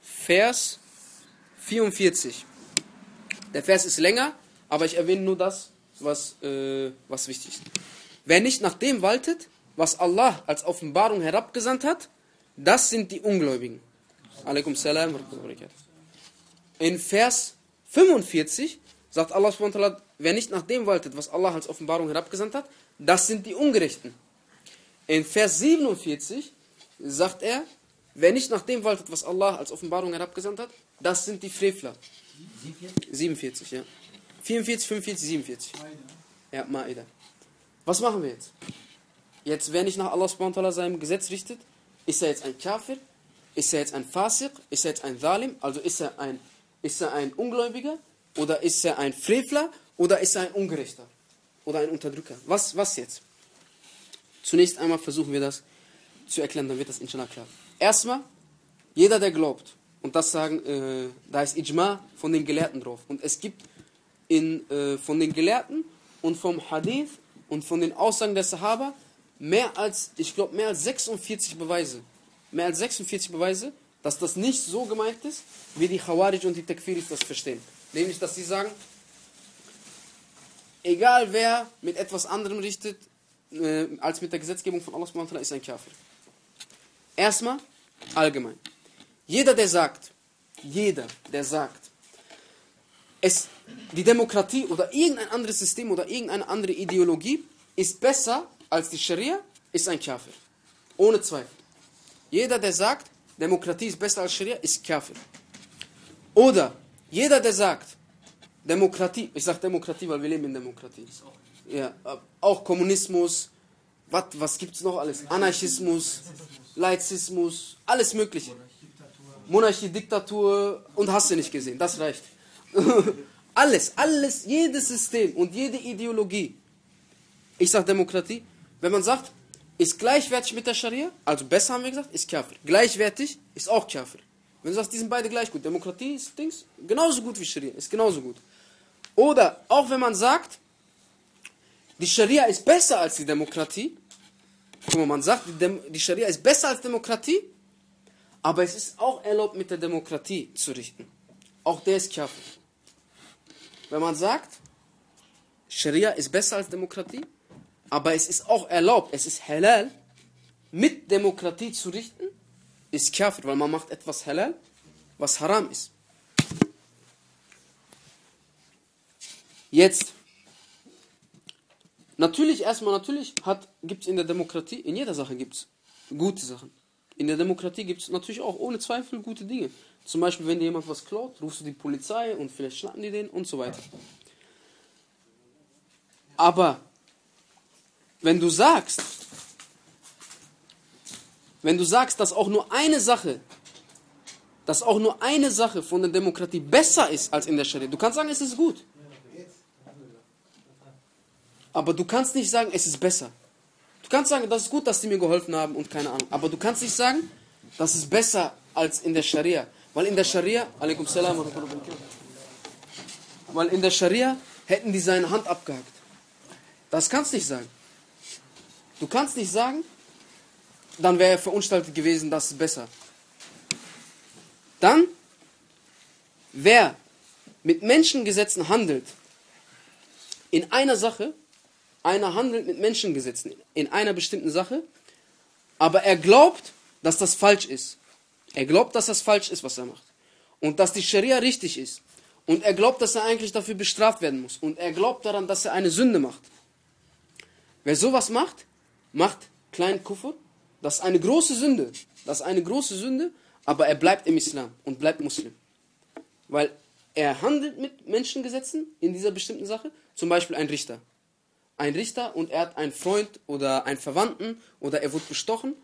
Vers 44. Der Vers ist länger, aber ich erwähne nur das, was, äh, was wichtig ist. Wer nicht nach dem waltet, was Allah als Offenbarung herabgesandt hat, das sind die Ungläubigen. In Vers 45 sagt Allah subhanahu wer nicht nach dem waltet, was Allah als Offenbarung herabgesandt hat, das sind die Ungerechten. In Vers 47 sagt er, wer nicht nach dem waltet, was Allah als Offenbarung herabgesandt hat, das sind die Frevler. 47, ja. 44, 45, 47. Ja, Maida. Was machen wir jetzt? Jetzt, wer nicht nach Allah subhanahu seinem Gesetz richtet, ist er jetzt ein Kafir? Ist er jetzt ein Fasik? Ist er jetzt ein Zalim? Also ist er ein, ist er ein Ungläubiger? Oder ist er ein Frevler oder ist er ein Ungerechter? Oder ein Unterdrücker? Was, was jetzt? Zunächst einmal versuchen wir das zu erklären, dann wird das inshallah klar. Erstmal, jeder, der glaubt, und das sagen, äh, da ist Ijma von den Gelehrten drauf. Und es gibt in, äh, von den Gelehrten und vom Hadith und von den Aussagen der Sahaba mehr als, ich glaube, mehr als 46 Beweise. Mehr als 46 Beweise, dass das nicht so gemeint ist, wie die Khawarij und die Takfiris das verstehen. Nämlich, dass sie sagen, egal wer mit etwas anderem richtet, äh, als mit der Gesetzgebung von Allah ist ein Kafir. Erstmal, allgemein. Jeder, der sagt, jeder, der sagt, es die Demokratie oder irgendein anderes System oder irgendeine andere Ideologie ist besser als die Scharia, ist ein Kafir. Ohne Zweifel. Jeder, der sagt, Demokratie ist besser als Scharia, ist Kafir. Oder jeder, der sagt, Demokratie, ich sage Demokratie, weil wir leben in Demokratie. Ja, auch Kommunismus, wat, was gibt es noch alles? Anarchismus, Laizismus, alles Mögliche. Monarchie, Diktatur und hast du nicht gesehen, das reicht. alles, alles, jedes System und jede Ideologie. Ich sage Demokratie, wenn man sagt, ist gleichwertig mit der Scharia, also besser haben wir gesagt, ist Kafir. Gleichwertig ist auch Kafir. Wenn du sagst, die sind beide gleich gut, Demokratie ist Dings, genauso gut wie Scharia, ist genauso gut. Oder auch wenn man sagt, die Scharia ist besser als die Demokratie, guck mal, man sagt, die, Dem die Scharia ist besser als Demokratie, aber es ist auch erlaubt, mit der Demokratie zu richten. Auch der ist Kafir. Wenn man sagt, Scharia ist besser als Demokratie, aber es ist auch erlaubt, es ist halal, mit Demokratie zu richten, ist Kafir, weil man macht etwas halal, was haram ist. Jetzt, natürlich erstmal, natürlich gibt es in der Demokratie, in jeder Sache gibt es gute Sachen. In der Demokratie gibt es natürlich auch ohne Zweifel gute Dinge. Zum Beispiel, wenn dir jemand was klaut, rufst du die Polizei und vielleicht schnappen die den und so weiter. Aber wenn du sagst, wenn du sagst, dass auch nur eine Sache, dass auch nur eine Sache von der Demokratie besser ist als in der Scharia, du kannst sagen, es ist gut. Aber du kannst nicht sagen, es ist besser. Du kannst sagen, das ist gut, dass die mir geholfen haben und keine Ahnung. Aber du kannst nicht sagen, das ist besser als in der Scharia. Weil in der Scharia, alaikum salam, weil in der Scharia hätten die seine Hand abgehackt. Das kannst du nicht sagen. Du kannst nicht sagen, dann wäre er verunstaltet gewesen, das ist besser. Dann, wer mit Menschengesetzen handelt, in einer Sache, einer handelt mit Menschengesetzen in einer bestimmten Sache, aber er glaubt, dass das falsch ist. Er glaubt, dass das falsch ist, was er macht. Und dass die Scharia richtig ist. Und er glaubt, dass er eigentlich dafür bestraft werden muss. Und er glaubt daran, dass er eine Sünde macht. Wer sowas macht, macht kleinen Kuffer. Das ist eine große Sünde. Das ist eine große Sünde, aber er bleibt im Islam und bleibt Muslim. Weil er handelt mit Menschengesetzen in dieser bestimmten Sache. Zum Beispiel ein Richter ein Richter und er hat einen Freund oder einen Verwandten oder er wurde bestochen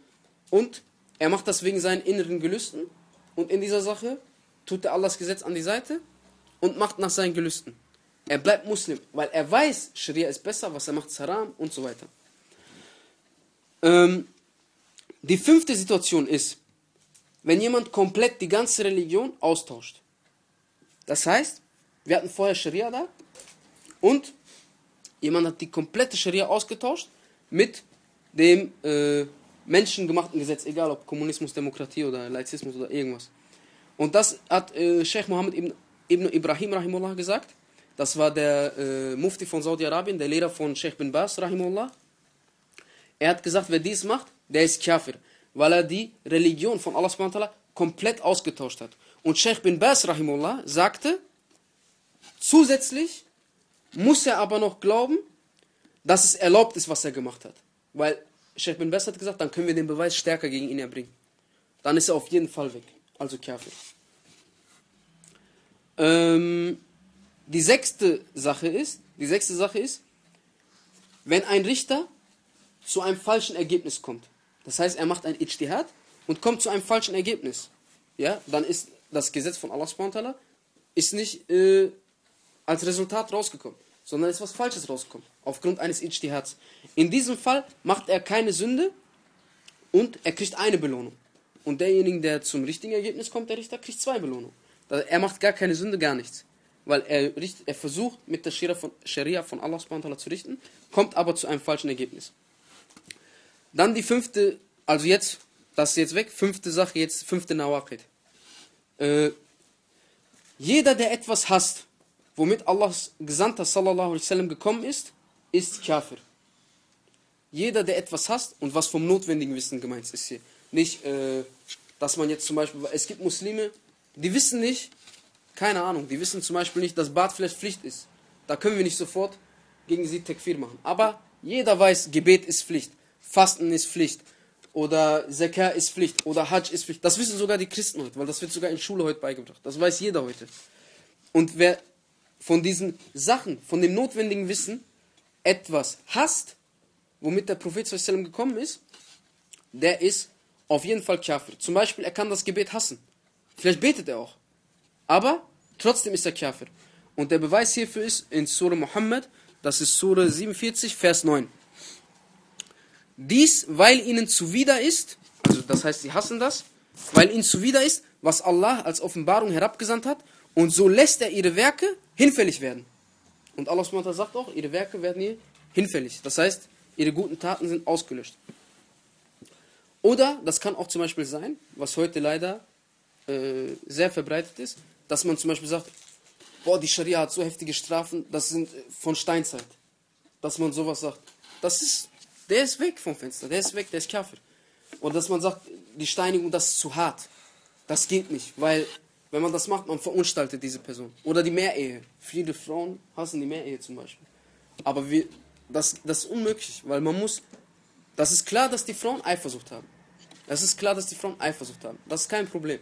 und er macht das wegen seinen inneren Gelüsten und in dieser Sache tut er Allahs Gesetz an die Seite und macht nach seinen Gelüsten. Er bleibt Muslim, weil er weiß, Scharia ist besser, was er macht ist haram und so weiter. Ähm, die fünfte Situation ist, wenn jemand komplett die ganze Religion austauscht. Das heißt, wir hatten vorher Scharia da und Jemand hat die komplette Scharia ausgetauscht mit dem äh, menschengemachten Gesetz, egal ob Kommunismus, Demokratie oder Laizismus oder irgendwas. Und das hat äh, Sheikh Mohammed ibn, ibn Ibrahim Rahimullah gesagt. Das war der äh, Mufti von Saudi-Arabien, der Lehrer von Sheikh bin Bas Rahimullah. Er hat gesagt, wer dies macht, der ist Kafir, weil er die Religion von Allah subhanahu komplett ausgetauscht hat. Und Sheikh bin Bas Rahimullah sagte, zusätzlich muss er aber noch glauben, dass es erlaubt ist, was er gemacht hat. Weil Sheikh bin Bess hat gesagt, dann können wir den Beweis stärker gegen ihn erbringen. Dann ist er auf jeden Fall weg. Also Kafir. Ähm, die sechste Sache ist, die sechste Sache ist, wenn ein Richter zu einem falschen Ergebnis kommt. Das heißt, er macht ein Ijtihad und kommt zu einem falschen Ergebnis. Ja, dann ist das Gesetz von Allah subhanahu ist nicht äh, als Resultat rausgekommen, sondern ist was Falsches rausgekommen, aufgrund eines Ijtihads. In diesem Fall macht er keine Sünde und er kriegt eine Belohnung. Und derjenige, der zum richtigen Ergebnis kommt, der Richter, kriegt zwei Belohnungen. Er macht gar keine Sünde, gar nichts. Weil er, er versucht, mit der Scharia von, Scharia von Allah zu richten, kommt aber zu einem falschen Ergebnis. Dann die fünfte, also jetzt, das ist jetzt weg, fünfte Sache, jetzt fünfte Nawakid. Äh, jeder, der etwas hasst, womit Allahs Gesandter sallallahu alaihi wasallam gekommen ist, ist Kafir. Jeder, der etwas hasst und was vom notwendigen Wissen gemeint ist hier. Nicht, äh, dass man jetzt zum Beispiel, es gibt Muslime, die wissen nicht, keine Ahnung, die wissen zum Beispiel nicht, dass Bad vielleicht Pflicht ist. Da können wir nicht sofort gegen sie Tekfir machen. Aber jeder weiß, Gebet ist Pflicht, Fasten ist Pflicht oder Zakah ist Pflicht oder Hajj ist Pflicht. Das wissen sogar die Christen heute, weil das wird sogar in Schule heute beigebracht. Das weiß jeder heute. Und wer von diesen Sachen, von dem notwendigen Wissen etwas hasst, womit der Prophet sallam gekommen ist, der ist auf jeden Fall Kafir. Zum Beispiel, er kann das Gebet hassen. Vielleicht betet er auch. Aber trotzdem ist er Kafir. Und der Beweis hierfür ist in Surah Muhammad, das ist Surah 47, Vers 9. Dies, weil ihnen zuwider ist, also das heißt, sie hassen das, weil ihnen zuwider ist, was Allah als Offenbarung herabgesandt hat, und so lässt er ihre Werke hinfällig werden. Und Allah sagt auch, ihre Werke werden hier hinfällig. Das heißt, ihre guten Taten sind ausgelöscht. Oder, das kann auch zum Beispiel sein, was heute leider äh, sehr verbreitet ist, dass man zum Beispiel sagt, boah, die Scharia hat so heftige Strafen, das sind von Steinzeit. Dass man sowas sagt. Das ist, der ist weg vom Fenster, der ist weg, der ist Kafir. Oder dass man sagt, die Steinigung, das ist zu hart. Das geht nicht, weil wenn man das macht, man verunstaltet diese Person. Oder die Mehrehe. Viele Frauen hassen die Mehrehe zum Beispiel. Aber wir, das, das ist unmöglich, weil man muss. Das ist klar, dass die Frauen Eifersucht haben. Es ist klar, dass die Frauen Eifersucht haben. Das ist kein Problem.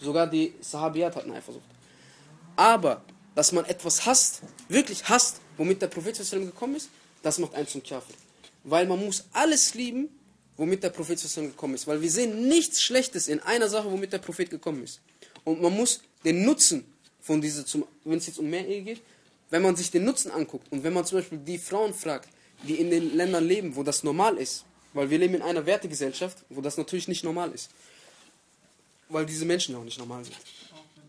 Sogar die Sahabiyat hatten Eifersucht. Aber, dass man etwas hasst, wirklich hasst, womit der Prophet gekommen ist, das macht einen zum Kafir. Weil man muss alles lieben, womit der Prophet gekommen ist. Weil wir sehen nichts Schlechtes in einer Sache, womit der Prophet gekommen ist. Und man muss den Nutzen von dieser, wenn es jetzt um mehr Ehe geht, wenn man sich den Nutzen anguckt und wenn man zum Beispiel die Frauen fragt, die in den Ländern leben, wo das normal ist, weil wir leben in einer Wertegesellschaft, wo das natürlich nicht normal ist. Weil diese Menschen auch nicht normal sind. Auch wenn,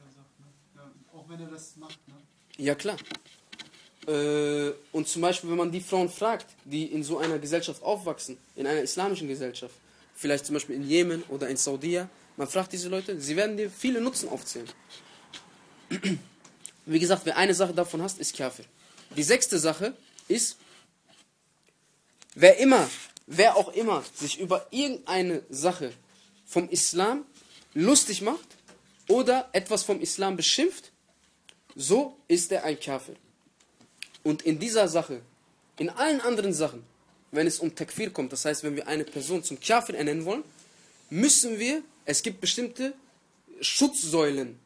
er, sagt, ne? ja, auch wenn er das macht, ne? Ja, klar. Äh, und zum Beispiel, wenn man die Frauen fragt, die in so einer Gesellschaft aufwachsen, in einer islamischen Gesellschaft, vielleicht zum Beispiel in Jemen oder in Saudi, man fragt diese Leute, sie werden dir viele Nutzen aufzählen. Wie gesagt, wer eine Sache davon hasst, ist Kafir. Die sechste Sache ist, wer immer, wer auch immer sich über irgendeine Sache vom Islam lustig macht oder etwas vom Islam beschimpft, so ist er ein Kafir. Und in dieser Sache, in allen anderen Sachen, wenn es um Takfir kommt, das heißt, wenn wir eine Person zum Kafir ernennen wollen, müssen wir, es gibt bestimmte Schutzsäulen,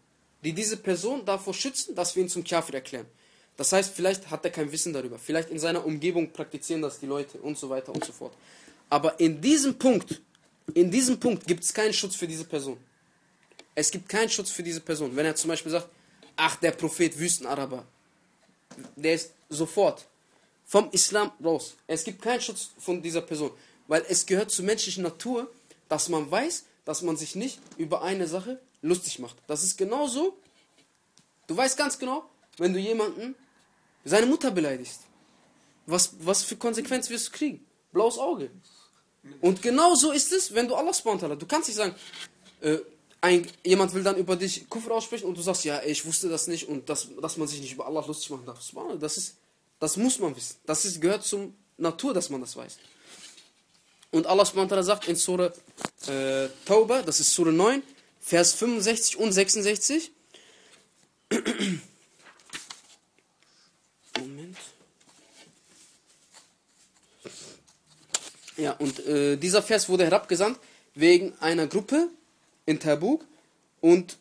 die diese Person davor schützen, dass wir ihn zum Kafir erklären. Das heißt, vielleicht hat er kein Wissen darüber, vielleicht in seiner Umgebung praktizieren das die Leute und so weiter und so fort. Aber in diesem Punkt, in diesem Punkt gibt es keinen Schutz für diese Person. Es gibt keinen Schutz für diese Person. Wenn er zum Beispiel sagt, ach, der Prophet Wüstenaraber, der ist sofort vom Islam raus. Es gibt keinen Schutz von dieser Person, weil es gehört zur menschlichen Natur, dass man weiß, dass man sich nicht über eine Sache lustig macht. Das ist genauso, du weißt ganz genau, wenn du jemanden, seine Mutter beleidigst, was, was für Konsequenzen wirst du kriegen? Blaues Auge. Und genauso ist es, wenn du Allah subhanahu Du kannst nicht sagen, äh, ein, jemand will dann über dich Kufr aussprechen und du sagst, ja, ich wusste das nicht und das, dass man sich nicht über Allah lustig machen darf. Das, ist, das muss man wissen. Das ist, gehört zum Natur, dass man das weiß. Und Allah sagt in Surah äh, Tauba, das ist Surah 9, Vers 65 und 66. Moment. Ja, und äh, dieser Vers wurde herabgesandt wegen einer Gruppe in Tabuk und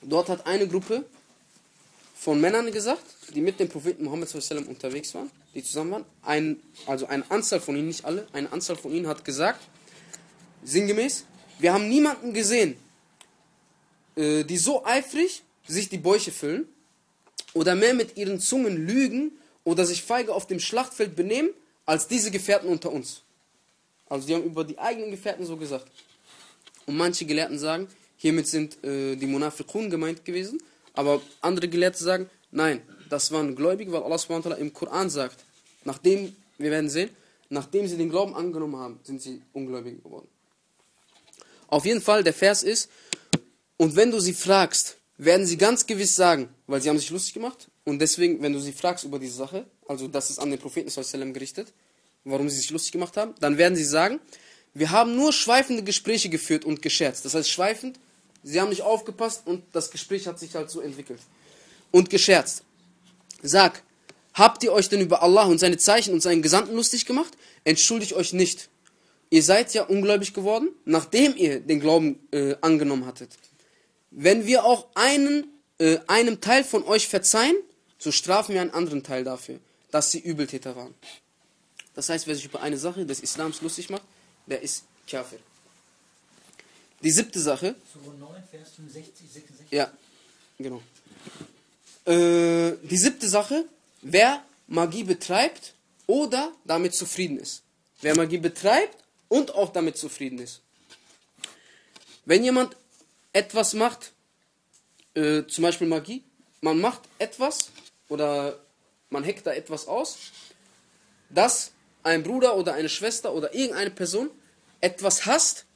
dort hat eine Gruppe von Männern gesagt, die mit dem Propheten Muhammad unterwegs waren, die zusammen waren, ein, also eine Anzahl von ihnen, nicht alle, eine Anzahl von ihnen hat gesagt, sinngemäß, wir haben niemanden gesehen, äh, die so eifrig sich die Bäuche füllen oder mehr mit ihren Zungen lügen oder sich feige auf dem Schlachtfeld benehmen, als diese Gefährten unter uns. Also die haben über die eigenen Gefährten so gesagt. Und manche Gelehrten sagen, hiermit sind äh, die Munafiqun gemeint gewesen, aber andere Gelehrte sagen, nein, das waren Gläubige, weil Allah subhanahu im Koran sagt, nachdem, wir werden sehen, nachdem sie den Glauben angenommen haben, sind sie Ungläubige geworden. Auf jeden Fall, der Vers ist, und wenn du sie fragst, werden sie ganz gewiss sagen, weil sie haben sich lustig gemacht, und deswegen, wenn du sie fragst über diese Sache, also das ist an den Propheten gerichtet, warum sie sich lustig gemacht haben, dann werden sie sagen, wir haben nur schweifende Gespräche geführt und gescherzt. Das heißt, schweifend, Sie haben nicht aufgepasst und das Gespräch hat sich halt so entwickelt. Und gescherzt. Sag, habt ihr euch denn über Allah und seine Zeichen und seinen Gesandten lustig gemacht? Entschuldigt euch nicht. Ihr seid ja ungläubig geworden, nachdem ihr den Glauben äh, angenommen hattet. Wenn wir auch einen, äh, einem Teil von euch verzeihen, so strafen wir einen anderen Teil dafür, dass sie Übeltäter waren. Das heißt, wer sich über eine Sache des Islams lustig macht, der ist Kafir. Die siebte Sache. Surah 9, Vers 65, 66. Ja, genau. Äh, die siebte Sache, wer Magie betreibt oder damit zufrieden ist. Wer Magie betreibt und auch damit zufrieden ist. Wenn jemand etwas macht, äh, zum Beispiel Magie, man macht etwas oder man hackt da etwas aus, dass ein Bruder oder eine Schwester oder irgendeine Person etwas hasst,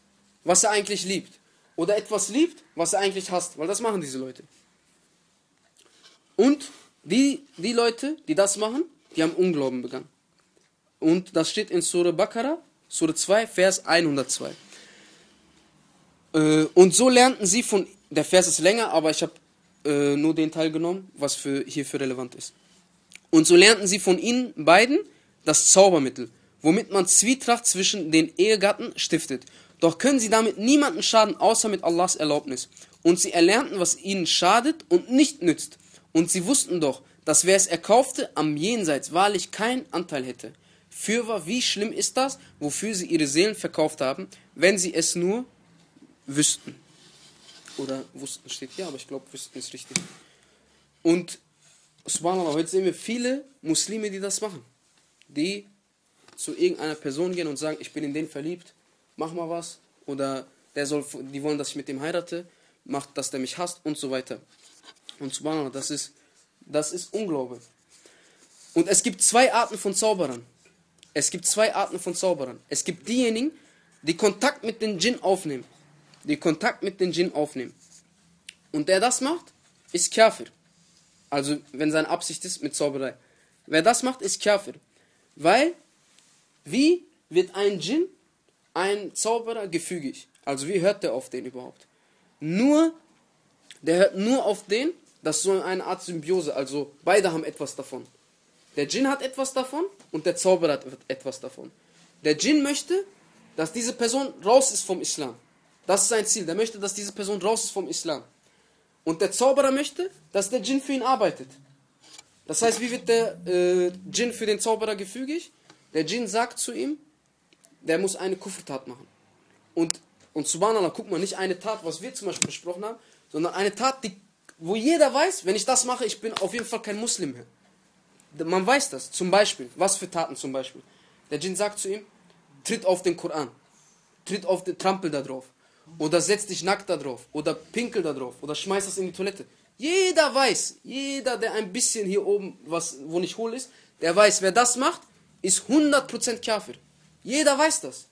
was er eigentlich liebt. Oder etwas liebt, was er eigentlich hasst. Weil das machen diese Leute. Und die, die Leute, die das machen, die haben Unglauben begangen. Und das steht in Surah Bakara, Surah 2, Vers 102. Äh, und so lernten sie von, der Vers ist länger, aber ich habe äh, nur den Teil genommen, was für, hierfür relevant ist. Und so lernten sie von ihnen beiden das Zaubermittel, womit man Zwietracht zwischen den Ehegatten stiftet. Doch können sie damit niemanden schaden, außer mit Allahs Erlaubnis. Und sie erlernten, was ihnen schadet und nicht nützt. Und sie wussten doch, dass wer es erkaufte, am Jenseits wahrlich keinen Anteil hätte. Fürwahr, wie schlimm ist das, wofür sie ihre Seelen verkauft haben, wenn sie es nur wüssten. Oder wussten steht hier, aber ich glaube, wüssten ist richtig. Und subhanallah, heute sehen wir viele Muslime, die das machen. Die zu irgendeiner Person gehen und sagen, ich bin in den verliebt, mach mal was. Oder der soll, die wollen, dass ich mit dem heirate, macht, dass der mich hasst und so weiter. Und subhanallah, das ist, das ist Unglaube. Und es gibt zwei Arten von Zauberern. Es gibt zwei Arten von Zauberern. Es gibt diejenigen, die Kontakt mit den Djinn aufnehmen. Die Kontakt mit den Djinn aufnehmen. Und der das macht, ist Kafir. Also, wenn seine Absicht ist mit Zauberei. Wer das macht, ist Kafir. Weil, wie wird ein Djinn, ein Zauberer, gefügig? Also, wie hört der auf den überhaupt? Nur, der hört nur auf den, das ist so eine Art Symbiose. Also, beide haben etwas davon. Der Djinn hat etwas davon und der Zauberer hat etwas davon. Der Djinn möchte, dass diese Person raus ist vom Islam. Das ist sein Ziel. Der möchte, dass diese Person raus ist vom Islam. Und der Zauberer möchte, dass der Djinn für ihn arbeitet. Das heißt, wie wird der äh, Djinn für den Zauberer gefügig? Der Djinn sagt zu ihm, der muss eine Kufrtat machen. Und, und subhanallah, guck mal, nicht eine Tat, was wir zum Beispiel besprochen haben, sondern eine Tat, die, wo jeder weiß, wenn ich das mache, ich bin auf jeden Fall kein Muslim mehr. Man weiß das. Zum Beispiel. Was für Taten zum Beispiel? Der Djinn sagt zu ihm, tritt auf den Koran. Tritt auf den Trampel da drauf. Oder setz dich nackt da drauf. Oder pinkel da drauf. Oder schmeiß das in die Toilette. Jeder weiß, jeder, der ein bisschen hier oben, was, wo nicht hohl ist, der weiß, wer das macht, ist 100% Kafir. Jeder weiß das.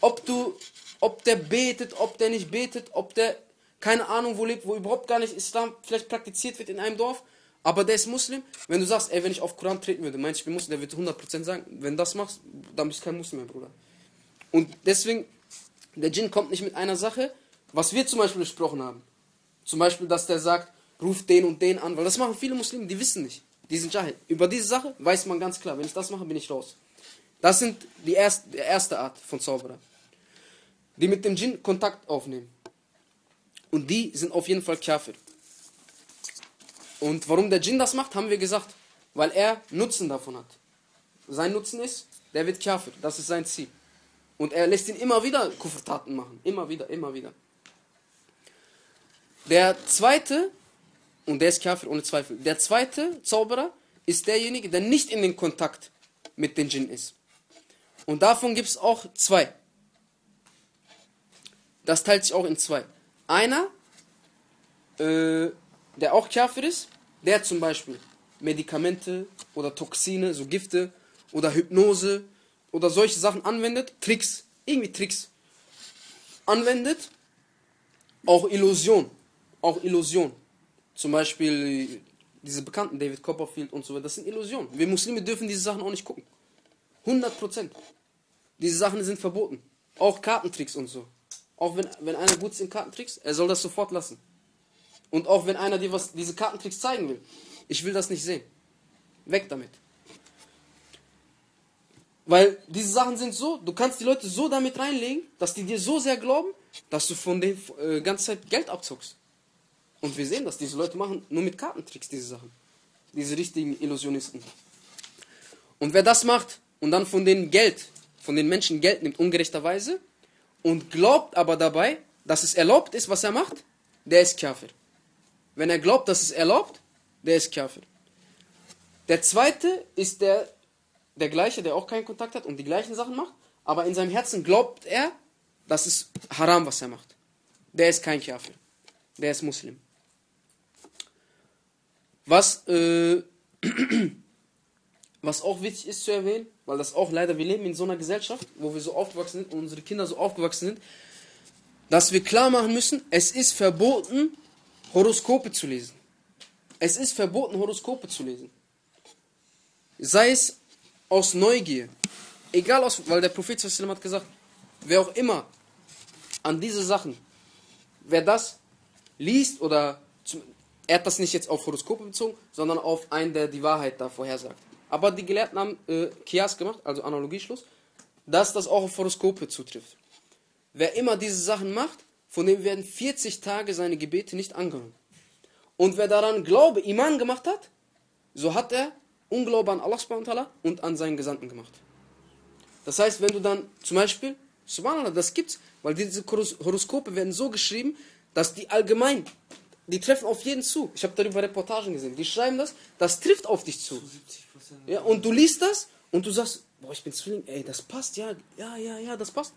Ob du, ob der betet, ob der nicht betet, ob der keine Ahnung wo lebt, wo überhaupt gar nicht Islam vielleicht praktiziert wird in einem Dorf, aber der ist Muslim. Wenn du sagst, ey, wenn ich auf Koran treten würde, meinst ich bin Muslim, der wird 100% sagen, wenn das machst, dann bist du kein Muslim mehr, Bruder. Und deswegen, der Djinn kommt nicht mit einer Sache, was wir zum Beispiel besprochen haben. Zum Beispiel, dass der sagt, ruf den und den an, weil das machen viele Muslime, die wissen nicht. Die sind Jahil. Über diese Sache weiß man ganz klar, wenn ich das mache, bin ich raus. Das sind die erste, die erste Art von Zauberer. Die mit dem Djinn Kontakt aufnehmen. Und die sind auf jeden Fall Kafir. Und warum der Djinn das macht, haben wir gesagt. Weil er Nutzen davon hat. Sein Nutzen ist, der wird Kafir. Das ist sein Ziel. Und er lässt ihn immer wieder Kufrtaten machen. Immer wieder, immer wieder. Der zweite, und der ist Kafir ohne Zweifel, der zweite Zauberer ist derjenige, der nicht in den Kontakt mit den Djinn ist. Und davon gibt es auch zwei. Das teilt sich auch in zwei. Einer, äh, der auch Kafir ist, der zum Beispiel Medikamente oder Toxine, so Gifte oder Hypnose oder solche Sachen anwendet, Tricks, irgendwie Tricks anwendet, auch Illusion, auch Illusion. Zum Beispiel diese bekannten David Copperfield und so weiter, das sind Illusionen. Wir Muslime dürfen diese Sachen auch nicht gucken. 100 Prozent. Diese Sachen sind verboten. Auch Kartentricks und so. auch wenn, wenn einer gut ist in Kartentricks, er soll das sofort lassen. Und auch wenn einer dir was, diese Kartentricks zeigen will, ich will das nicht sehen. Weg damit. Weil diese Sachen sind so, du kannst die Leute so damit reinlegen, dass die dir so sehr glauben, dass du von denen äh, ganze Zeit Geld abzuckst. Und wir sehen das, diese Leute machen nur mit Kartentricks diese Sachen. Diese richtigen Illusionisten. Und wer das macht und dann von denen Geld, von den Menschen Geld nimmt, ungerechterweise, und glaubt aber dabei, dass es erlaubt ist, was er macht, der ist Kafir. Wenn er glaubt, dass es erlaubt, der ist Kafir. Der zweite ist der, der gleiche, der auch keinen Kontakt hat und die gleichen Sachen macht, aber in seinem Herzen glaubt er, das ist haram, was er macht. Der ist kein Kafir. Der ist Muslim. Was, äh, was auch wichtig ist zu erwähnen, weil das auch leider, wir leben in so einer Gesellschaft, wo wir so aufgewachsen sind und unsere Kinder so aufgewachsen sind, dass wir klar machen müssen, es ist verboten, Horoskope zu lesen. Es ist verboten, Horoskope zu lesen. Sei es aus Neugier, egal aus, weil der Prophet hat gesagt, wer auch immer an diese Sachen, wer das liest oder er hat das nicht jetzt auf Horoskope bezogen, sondern auf einen, der die Wahrheit da vorhersagt. Aber die Gelehrten haben äh, Kias gemacht, also Analogieschluss, dass das auch auf Horoskope zutrifft. Wer immer diese Sachen macht, von dem werden 40 Tage seine Gebete nicht angenommen. Und wer daran Glaube, Iman gemacht hat, so hat er Unglaube an Allah und an seinen Gesandten gemacht. Das heißt, wenn du dann zum Beispiel, subhanallah, das gibt's, weil diese Horoskope werden so geschrieben, dass die allgemein, die treffen auf jeden zu. Ich habe darüber Reportagen gesehen. Die schreiben das, das trifft auf dich zu. Ja, und du liest das und du sagst, boah, ich bin Zwilling, ey, das passt, ja, ja, ja, ja, das passt.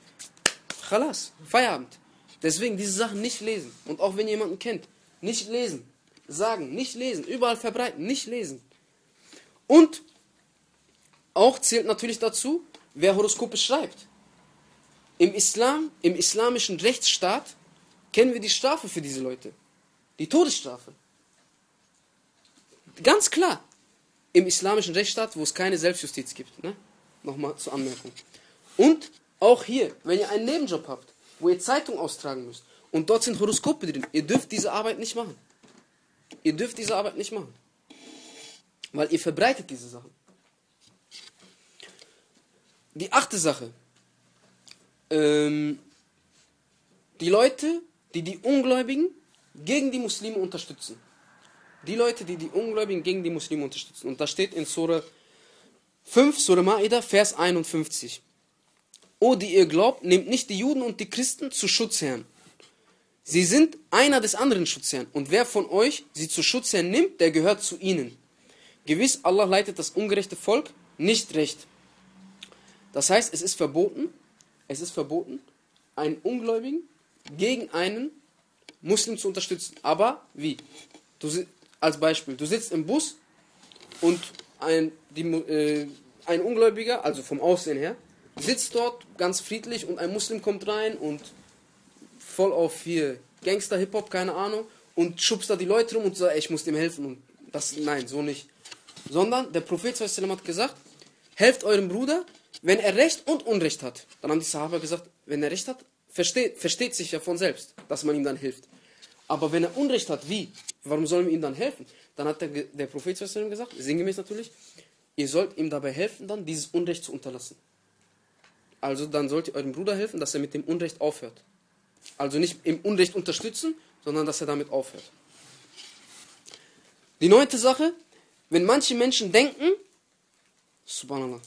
Chalas, Feierabend. Deswegen diese Sachen nicht lesen. Und auch wenn jemanden kennt, nicht lesen. Sagen, nicht lesen. Überall verbreiten, nicht lesen. Und auch zählt natürlich dazu, wer Horoskope schreibt. Im Islam, im islamischen Rechtsstaat, kennen wir die Strafe für diese Leute. Die Todesstrafe. Ganz klar. Im islamischen Rechtsstaat, wo es keine Selbstjustiz gibt. Ne? Nochmal zur Anmerkung. Und auch hier, wenn ihr einen Nebenjob habt, wo ihr Zeitung austragen müsst und dort sind Horoskope drin, ihr dürft diese Arbeit nicht machen. Ihr dürft diese Arbeit nicht machen. Weil ihr verbreitet diese Sachen. Die achte Sache. Ähm, die Leute, die die Ungläubigen gegen die Muslime unterstützen. Die Leute, die die Ungläubigen gegen die Muslime unterstützen. Und da steht in Surah 5, Surah Ma'idah, Vers 51. O, die ihr glaubt, nehmt nicht die Juden und die Christen zu Schutzherren. Sie sind einer des anderen Schutzherrn. Und wer von euch sie zu Schutzherrn nimmt, der gehört zu ihnen. Gewiss, Allah leitet das ungerechte Volk nicht recht. Das heißt, es ist verboten, es ist verboten, einen Ungläubigen gegen einen Muslim zu unterstützen. Aber wie? Du, als Beispiel, du sitzt im Bus und ein, die, äh, ein Ungläubiger, also vom Aussehen her, sitzt dort ganz friedlich und ein Muslim kommt rein und voll auf hier Gangster, Hip-Hop, keine Ahnung, und schubst da die Leute rum und sagt, ey, ich muss dem helfen. Und das, nein, so nicht. Sondern der Prophet hat gesagt, helft eurem Bruder, wenn er Recht und Unrecht hat. Dann haben die Sahaba gesagt, wenn er Recht hat, versteht, versteht sich ja von selbst, dass man ihm dann hilft. Aber wenn er Unrecht hat, wie? Warum sollen wir ihm dann helfen? Dann hat der, der Prophet gesagt, sinngemäß natürlich, ihr sollt ihm dabei helfen, dann dieses Unrecht zu unterlassen. Also dann sollt ihr eurem Bruder helfen, dass er mit dem Unrecht aufhört. Also nicht im Unrecht unterstützen, sondern dass er damit aufhört. Die neunte Sache, wenn manche Menschen denken, subhanallah,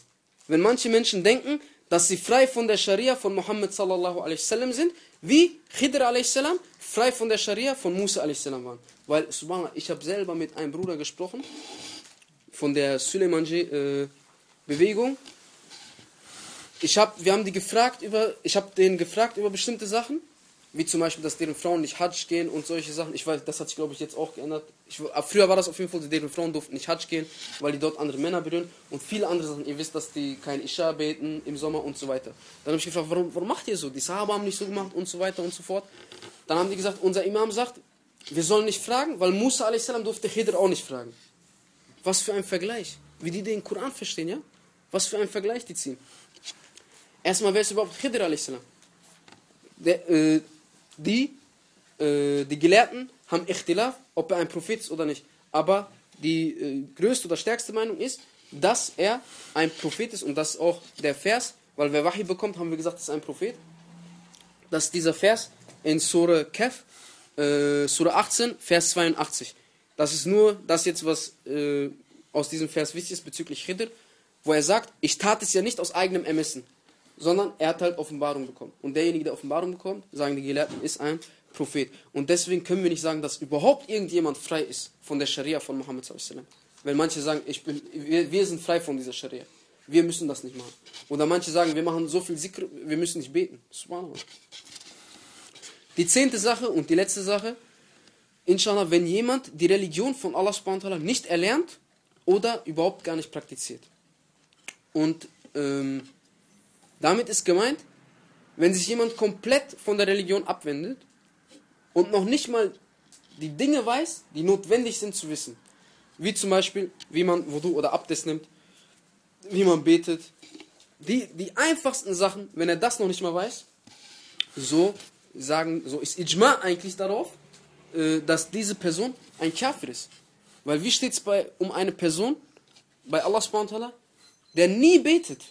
wenn manche Menschen denken, dass sie frei von der Scharia von Muhammad sallallahu alaihi sind, wie Khidr alaihi frei von der Scharia von Musa alaihi waren. Weil, subhanallah, ich habe selber mit einem Bruder gesprochen, von der Suleimanji-Bewegung. Äh, hab, wir haben die gefragt über, ich habe den gefragt über bestimmte Sachen wie zum Beispiel, dass deren Frauen nicht Hajj gehen und solche Sachen. Ich weiß, das hat sich, glaube ich, jetzt auch geändert. Ich, früher war das auf jeden Fall, deren Frauen durften nicht Hajj gehen, weil die dort andere Männer berühren und viele andere Sachen. Ihr wisst, dass die kein Isha beten im Sommer und so weiter. Dann habe ich gefragt, warum, warum macht ihr so? Die Sahaba haben nicht so gemacht und so weiter und so fort. Dann haben die gesagt, unser Imam sagt, wir sollen nicht fragen, weil Musa a.s. durfte Khidr auch nicht fragen. Was für ein Vergleich. Wie die den Koran verstehen, ja? Was für ein Vergleich die ziehen. Erstmal, wer ist überhaupt Khidr a.s.? der, äh, die, äh, die Gelehrten haben Ichtilaf, ob er ein Prophet ist oder nicht. Aber die äh, größte oder stärkste Meinung ist, dass er ein Prophet ist und das ist auch der Vers, weil wer Wahi bekommt, haben wir gesagt, ist ein Prophet. Dass dieser Vers in Surah Kef, äh, Surah 18, Vers 82. Das ist nur das jetzt, was äh, aus diesem Vers wichtig ist bezüglich Khidr, wo er sagt, ich tat es ja nicht aus eigenem Ermessen, sondern er hat halt Offenbarung bekommen. Und derjenige, der Offenbarung bekommt, sagen die Gelehrten, ist ein Prophet. Und deswegen können wir nicht sagen, dass überhaupt irgendjemand frei ist von der Scharia von Muhammad sallallahu Weil manche sagen, ich bin, wir, wir sind frei von dieser Scharia. Wir müssen das nicht machen. Oder manche sagen, wir machen so viel Sikr, wir müssen nicht beten. Subhanallah. Die zehnte Sache und die letzte Sache, inshallah, wenn jemand die Religion von Allah subhanahu nicht erlernt oder überhaupt gar nicht praktiziert. Und ähm, damit ist gemeint, wenn sich jemand komplett von der Religion abwendet und noch nicht mal die Dinge weiß, die notwendig sind zu wissen. Wie zum Beispiel, wie man Wudu oder Abdes nimmt, wie man betet. Die, die einfachsten Sachen, wenn er das noch nicht mal weiß, so sagen, so ist Ijma eigentlich darauf, äh, dass diese Person ein Kafir ist. Weil wie steht es um eine Person bei Allah subhanahu der nie betet?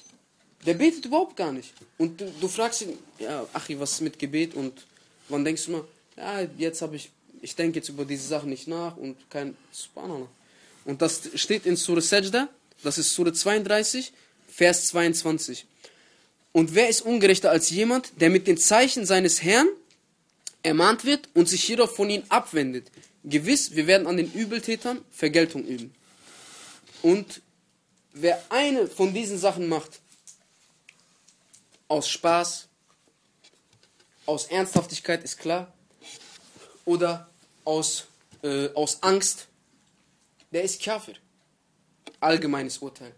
Der betet überhaupt gar nicht. Und du, du fragst ihn, ja, Achi, was ist mit Gebet? Und wann denkst du mal, ja, jetzt habe ich, ich denke jetzt über diese Sachen nicht nach und kein Subhanallah. Und das steht in Surah Sajda, das ist Surah 32, Vers 22. Und wer ist ungerechter als jemand, der mit den Zeichen seines Herrn ermahnt wird und sich jedoch von ihnen abwendet? Gewiss, wir werden an den Übeltätern Vergeltung üben. Und wer eine von diesen Sachen macht, aus Spaß, aus Ernsthaftigkeit ist klar, oder aus, äh, aus Angst, der ist Kafir. Allgemeines Urteil.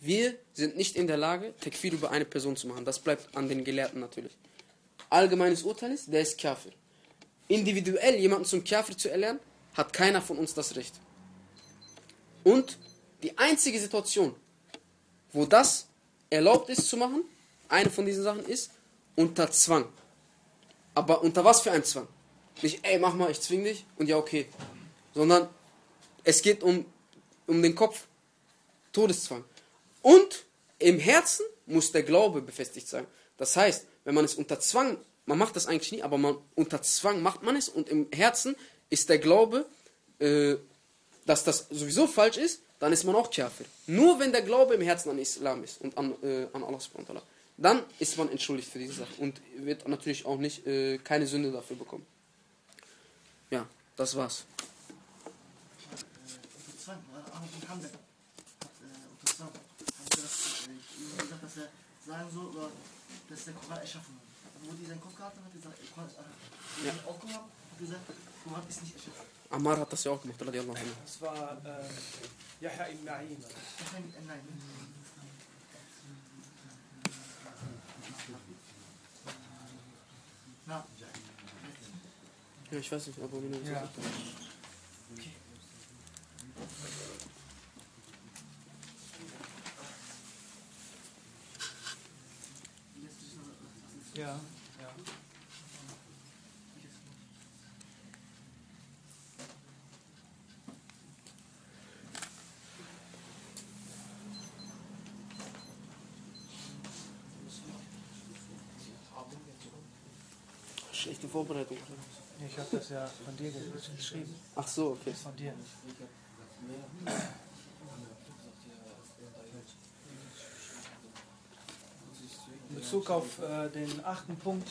Wir sind nicht in der Lage, Tekfir über eine Person zu machen. Das bleibt an den Gelehrten natürlich. Allgemeines Urteil ist, der ist Kafir. Individuell jemanden zum Kafir zu erlernen, hat keiner von uns das Recht. Und die einzige Situation, wo das erlaubt ist zu machen, eine von diesen Sachen ist, unter Zwang. Aber unter was für ein Zwang? Nicht, ey, mach mal, ich zwing dich und ja, okay. Sondern es geht um, um den Kopf. Todeszwang. Und im Herzen muss der Glaube befestigt sein. Das heißt, wenn man es unter Zwang, man macht das eigentlich nie, aber man, unter Zwang macht man es und im Herzen ist der Glaube, äh, dass das sowieso falsch ist, dann ist man auch Kafir. Nur wenn der Glaube im Herzen an Islam ist und an, äh, an Allah subhanahu dann ist man entschuldigt für diese Sache und wird natürlich auch nicht äh, keine Sünde dafür bekommen. Ja, das war's. sagen so, dass der Koran erschaffen wurde. Wo die seinen Kopf gehabt hat, hat gesagt, der Koran ist erschaffen. Ja. auch gemacht, hat gesagt, der Koran ist nicht erschaffen. Ammar hat das ja auch gemacht, radiallahu anhu. Das war äh, Yahya ibn Na'im. Yahya ibn Na'im. Ja, ich weiß nicht, aber wenn du ja. Okay. Ja, ja. Schlechte Vorbereitung. Ich habe das ja von dir geschrieben. Ach so, okay. Das von dir. In Bezug auf äh, den achten Punkt,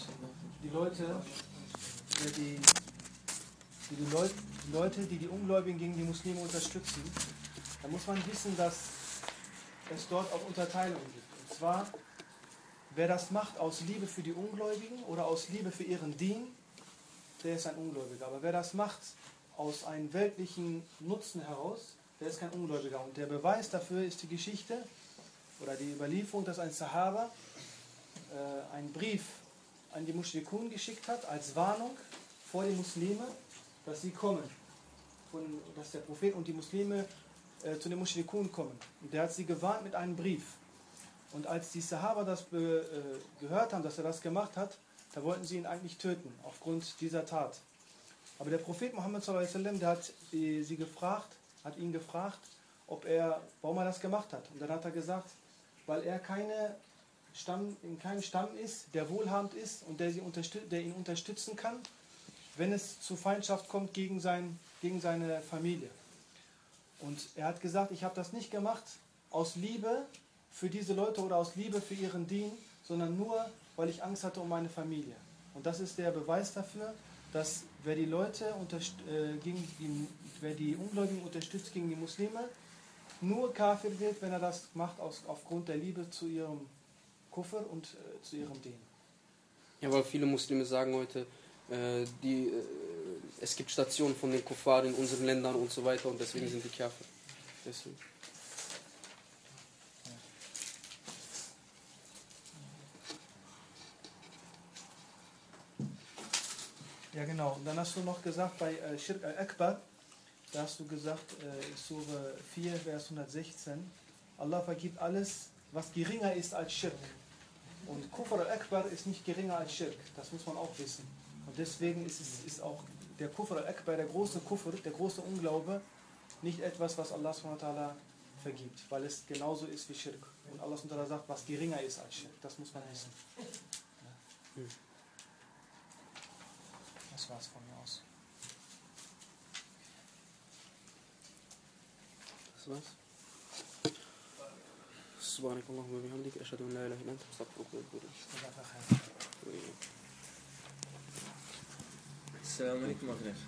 die Leute, äh, die, die, die, Leut, die Leute, die die Ungläubigen gegen die Muslime unterstützen, da muss man wissen, dass es dort auch Unterteilungen gibt. Und zwar, wer das macht aus Liebe für die Ungläubigen oder aus Liebe für ihren Dien, der ist ein Ungläubiger. Aber wer das macht aus einem weltlichen Nutzen heraus, der ist kein Ungläubiger. Und der Beweis dafür ist die Geschichte oder die Überlieferung, dass ein Sahaba äh, einen Brief an die Mushrikun geschickt hat, als Warnung vor die Muslime, dass sie kommen. Von, dass der Prophet und die Muslime äh, zu den Mushrikun kommen. Und der hat sie gewarnt mit einem Brief. Und als die Sahaba das äh, gehört haben, dass er das gemacht hat, da wollten sie ihn eigentlich töten, aufgrund dieser Tat. Aber der Prophet wasallam, der hat äh, sie gefragt, hat ihn gefragt, ob er, warum er das gemacht hat. Und dann hat er gesagt, weil er keine Stamm, in keinem Stamm ist, der wohlhabend ist und der, sie der ihn unterstützen kann, wenn es zu Feindschaft kommt gegen, sein, gegen seine Familie. Und er hat gesagt, ich habe das nicht gemacht aus Liebe für diese Leute oder aus Liebe für ihren Dien, sondern nur, weil ich Angst hatte um meine Familie. Und das ist der Beweis dafür, dass wer die Leute äh, gegen die, wer die Ungläubigen unterstützt gegen die Muslime, nur Kafir wird, wenn er das macht aus, aufgrund der Liebe zu ihrem Kufr und äh, zu ihrem Dien. Ja, weil viele Muslime sagen heute, äh, die, äh, es gibt Stationen von den Kuffar in unseren Ländern und so weiter und deswegen sind die Kafir. Deswegen. Ja, genau. Und dann hast du noch gesagt, bei äh, Shirk al-Akbar, da hast du gesagt, äh, Sure 4, Vers 116, Allah vergibt alles, was geringer ist als Shirk. Und Kufr al-Akbar ist nicht geringer als Shirk. Das muss man auch wissen. Und deswegen ist, es, ist auch der Kufr al-Akbar, der große Kufr, der große Unglaube, nicht etwas, was Allah ta'ala vergibt, weil es genauso ist wie Shirk. Und Allah ta'ala sagt, was geringer ist als Shirk. Das muss man wissen. Ja. Das war's von mir aus. Das war's. سبحانك اللهم وبحمدك أشهد أن لا إله إلا أنت أستغفرك وأتوب إليك السلام عليكم أخي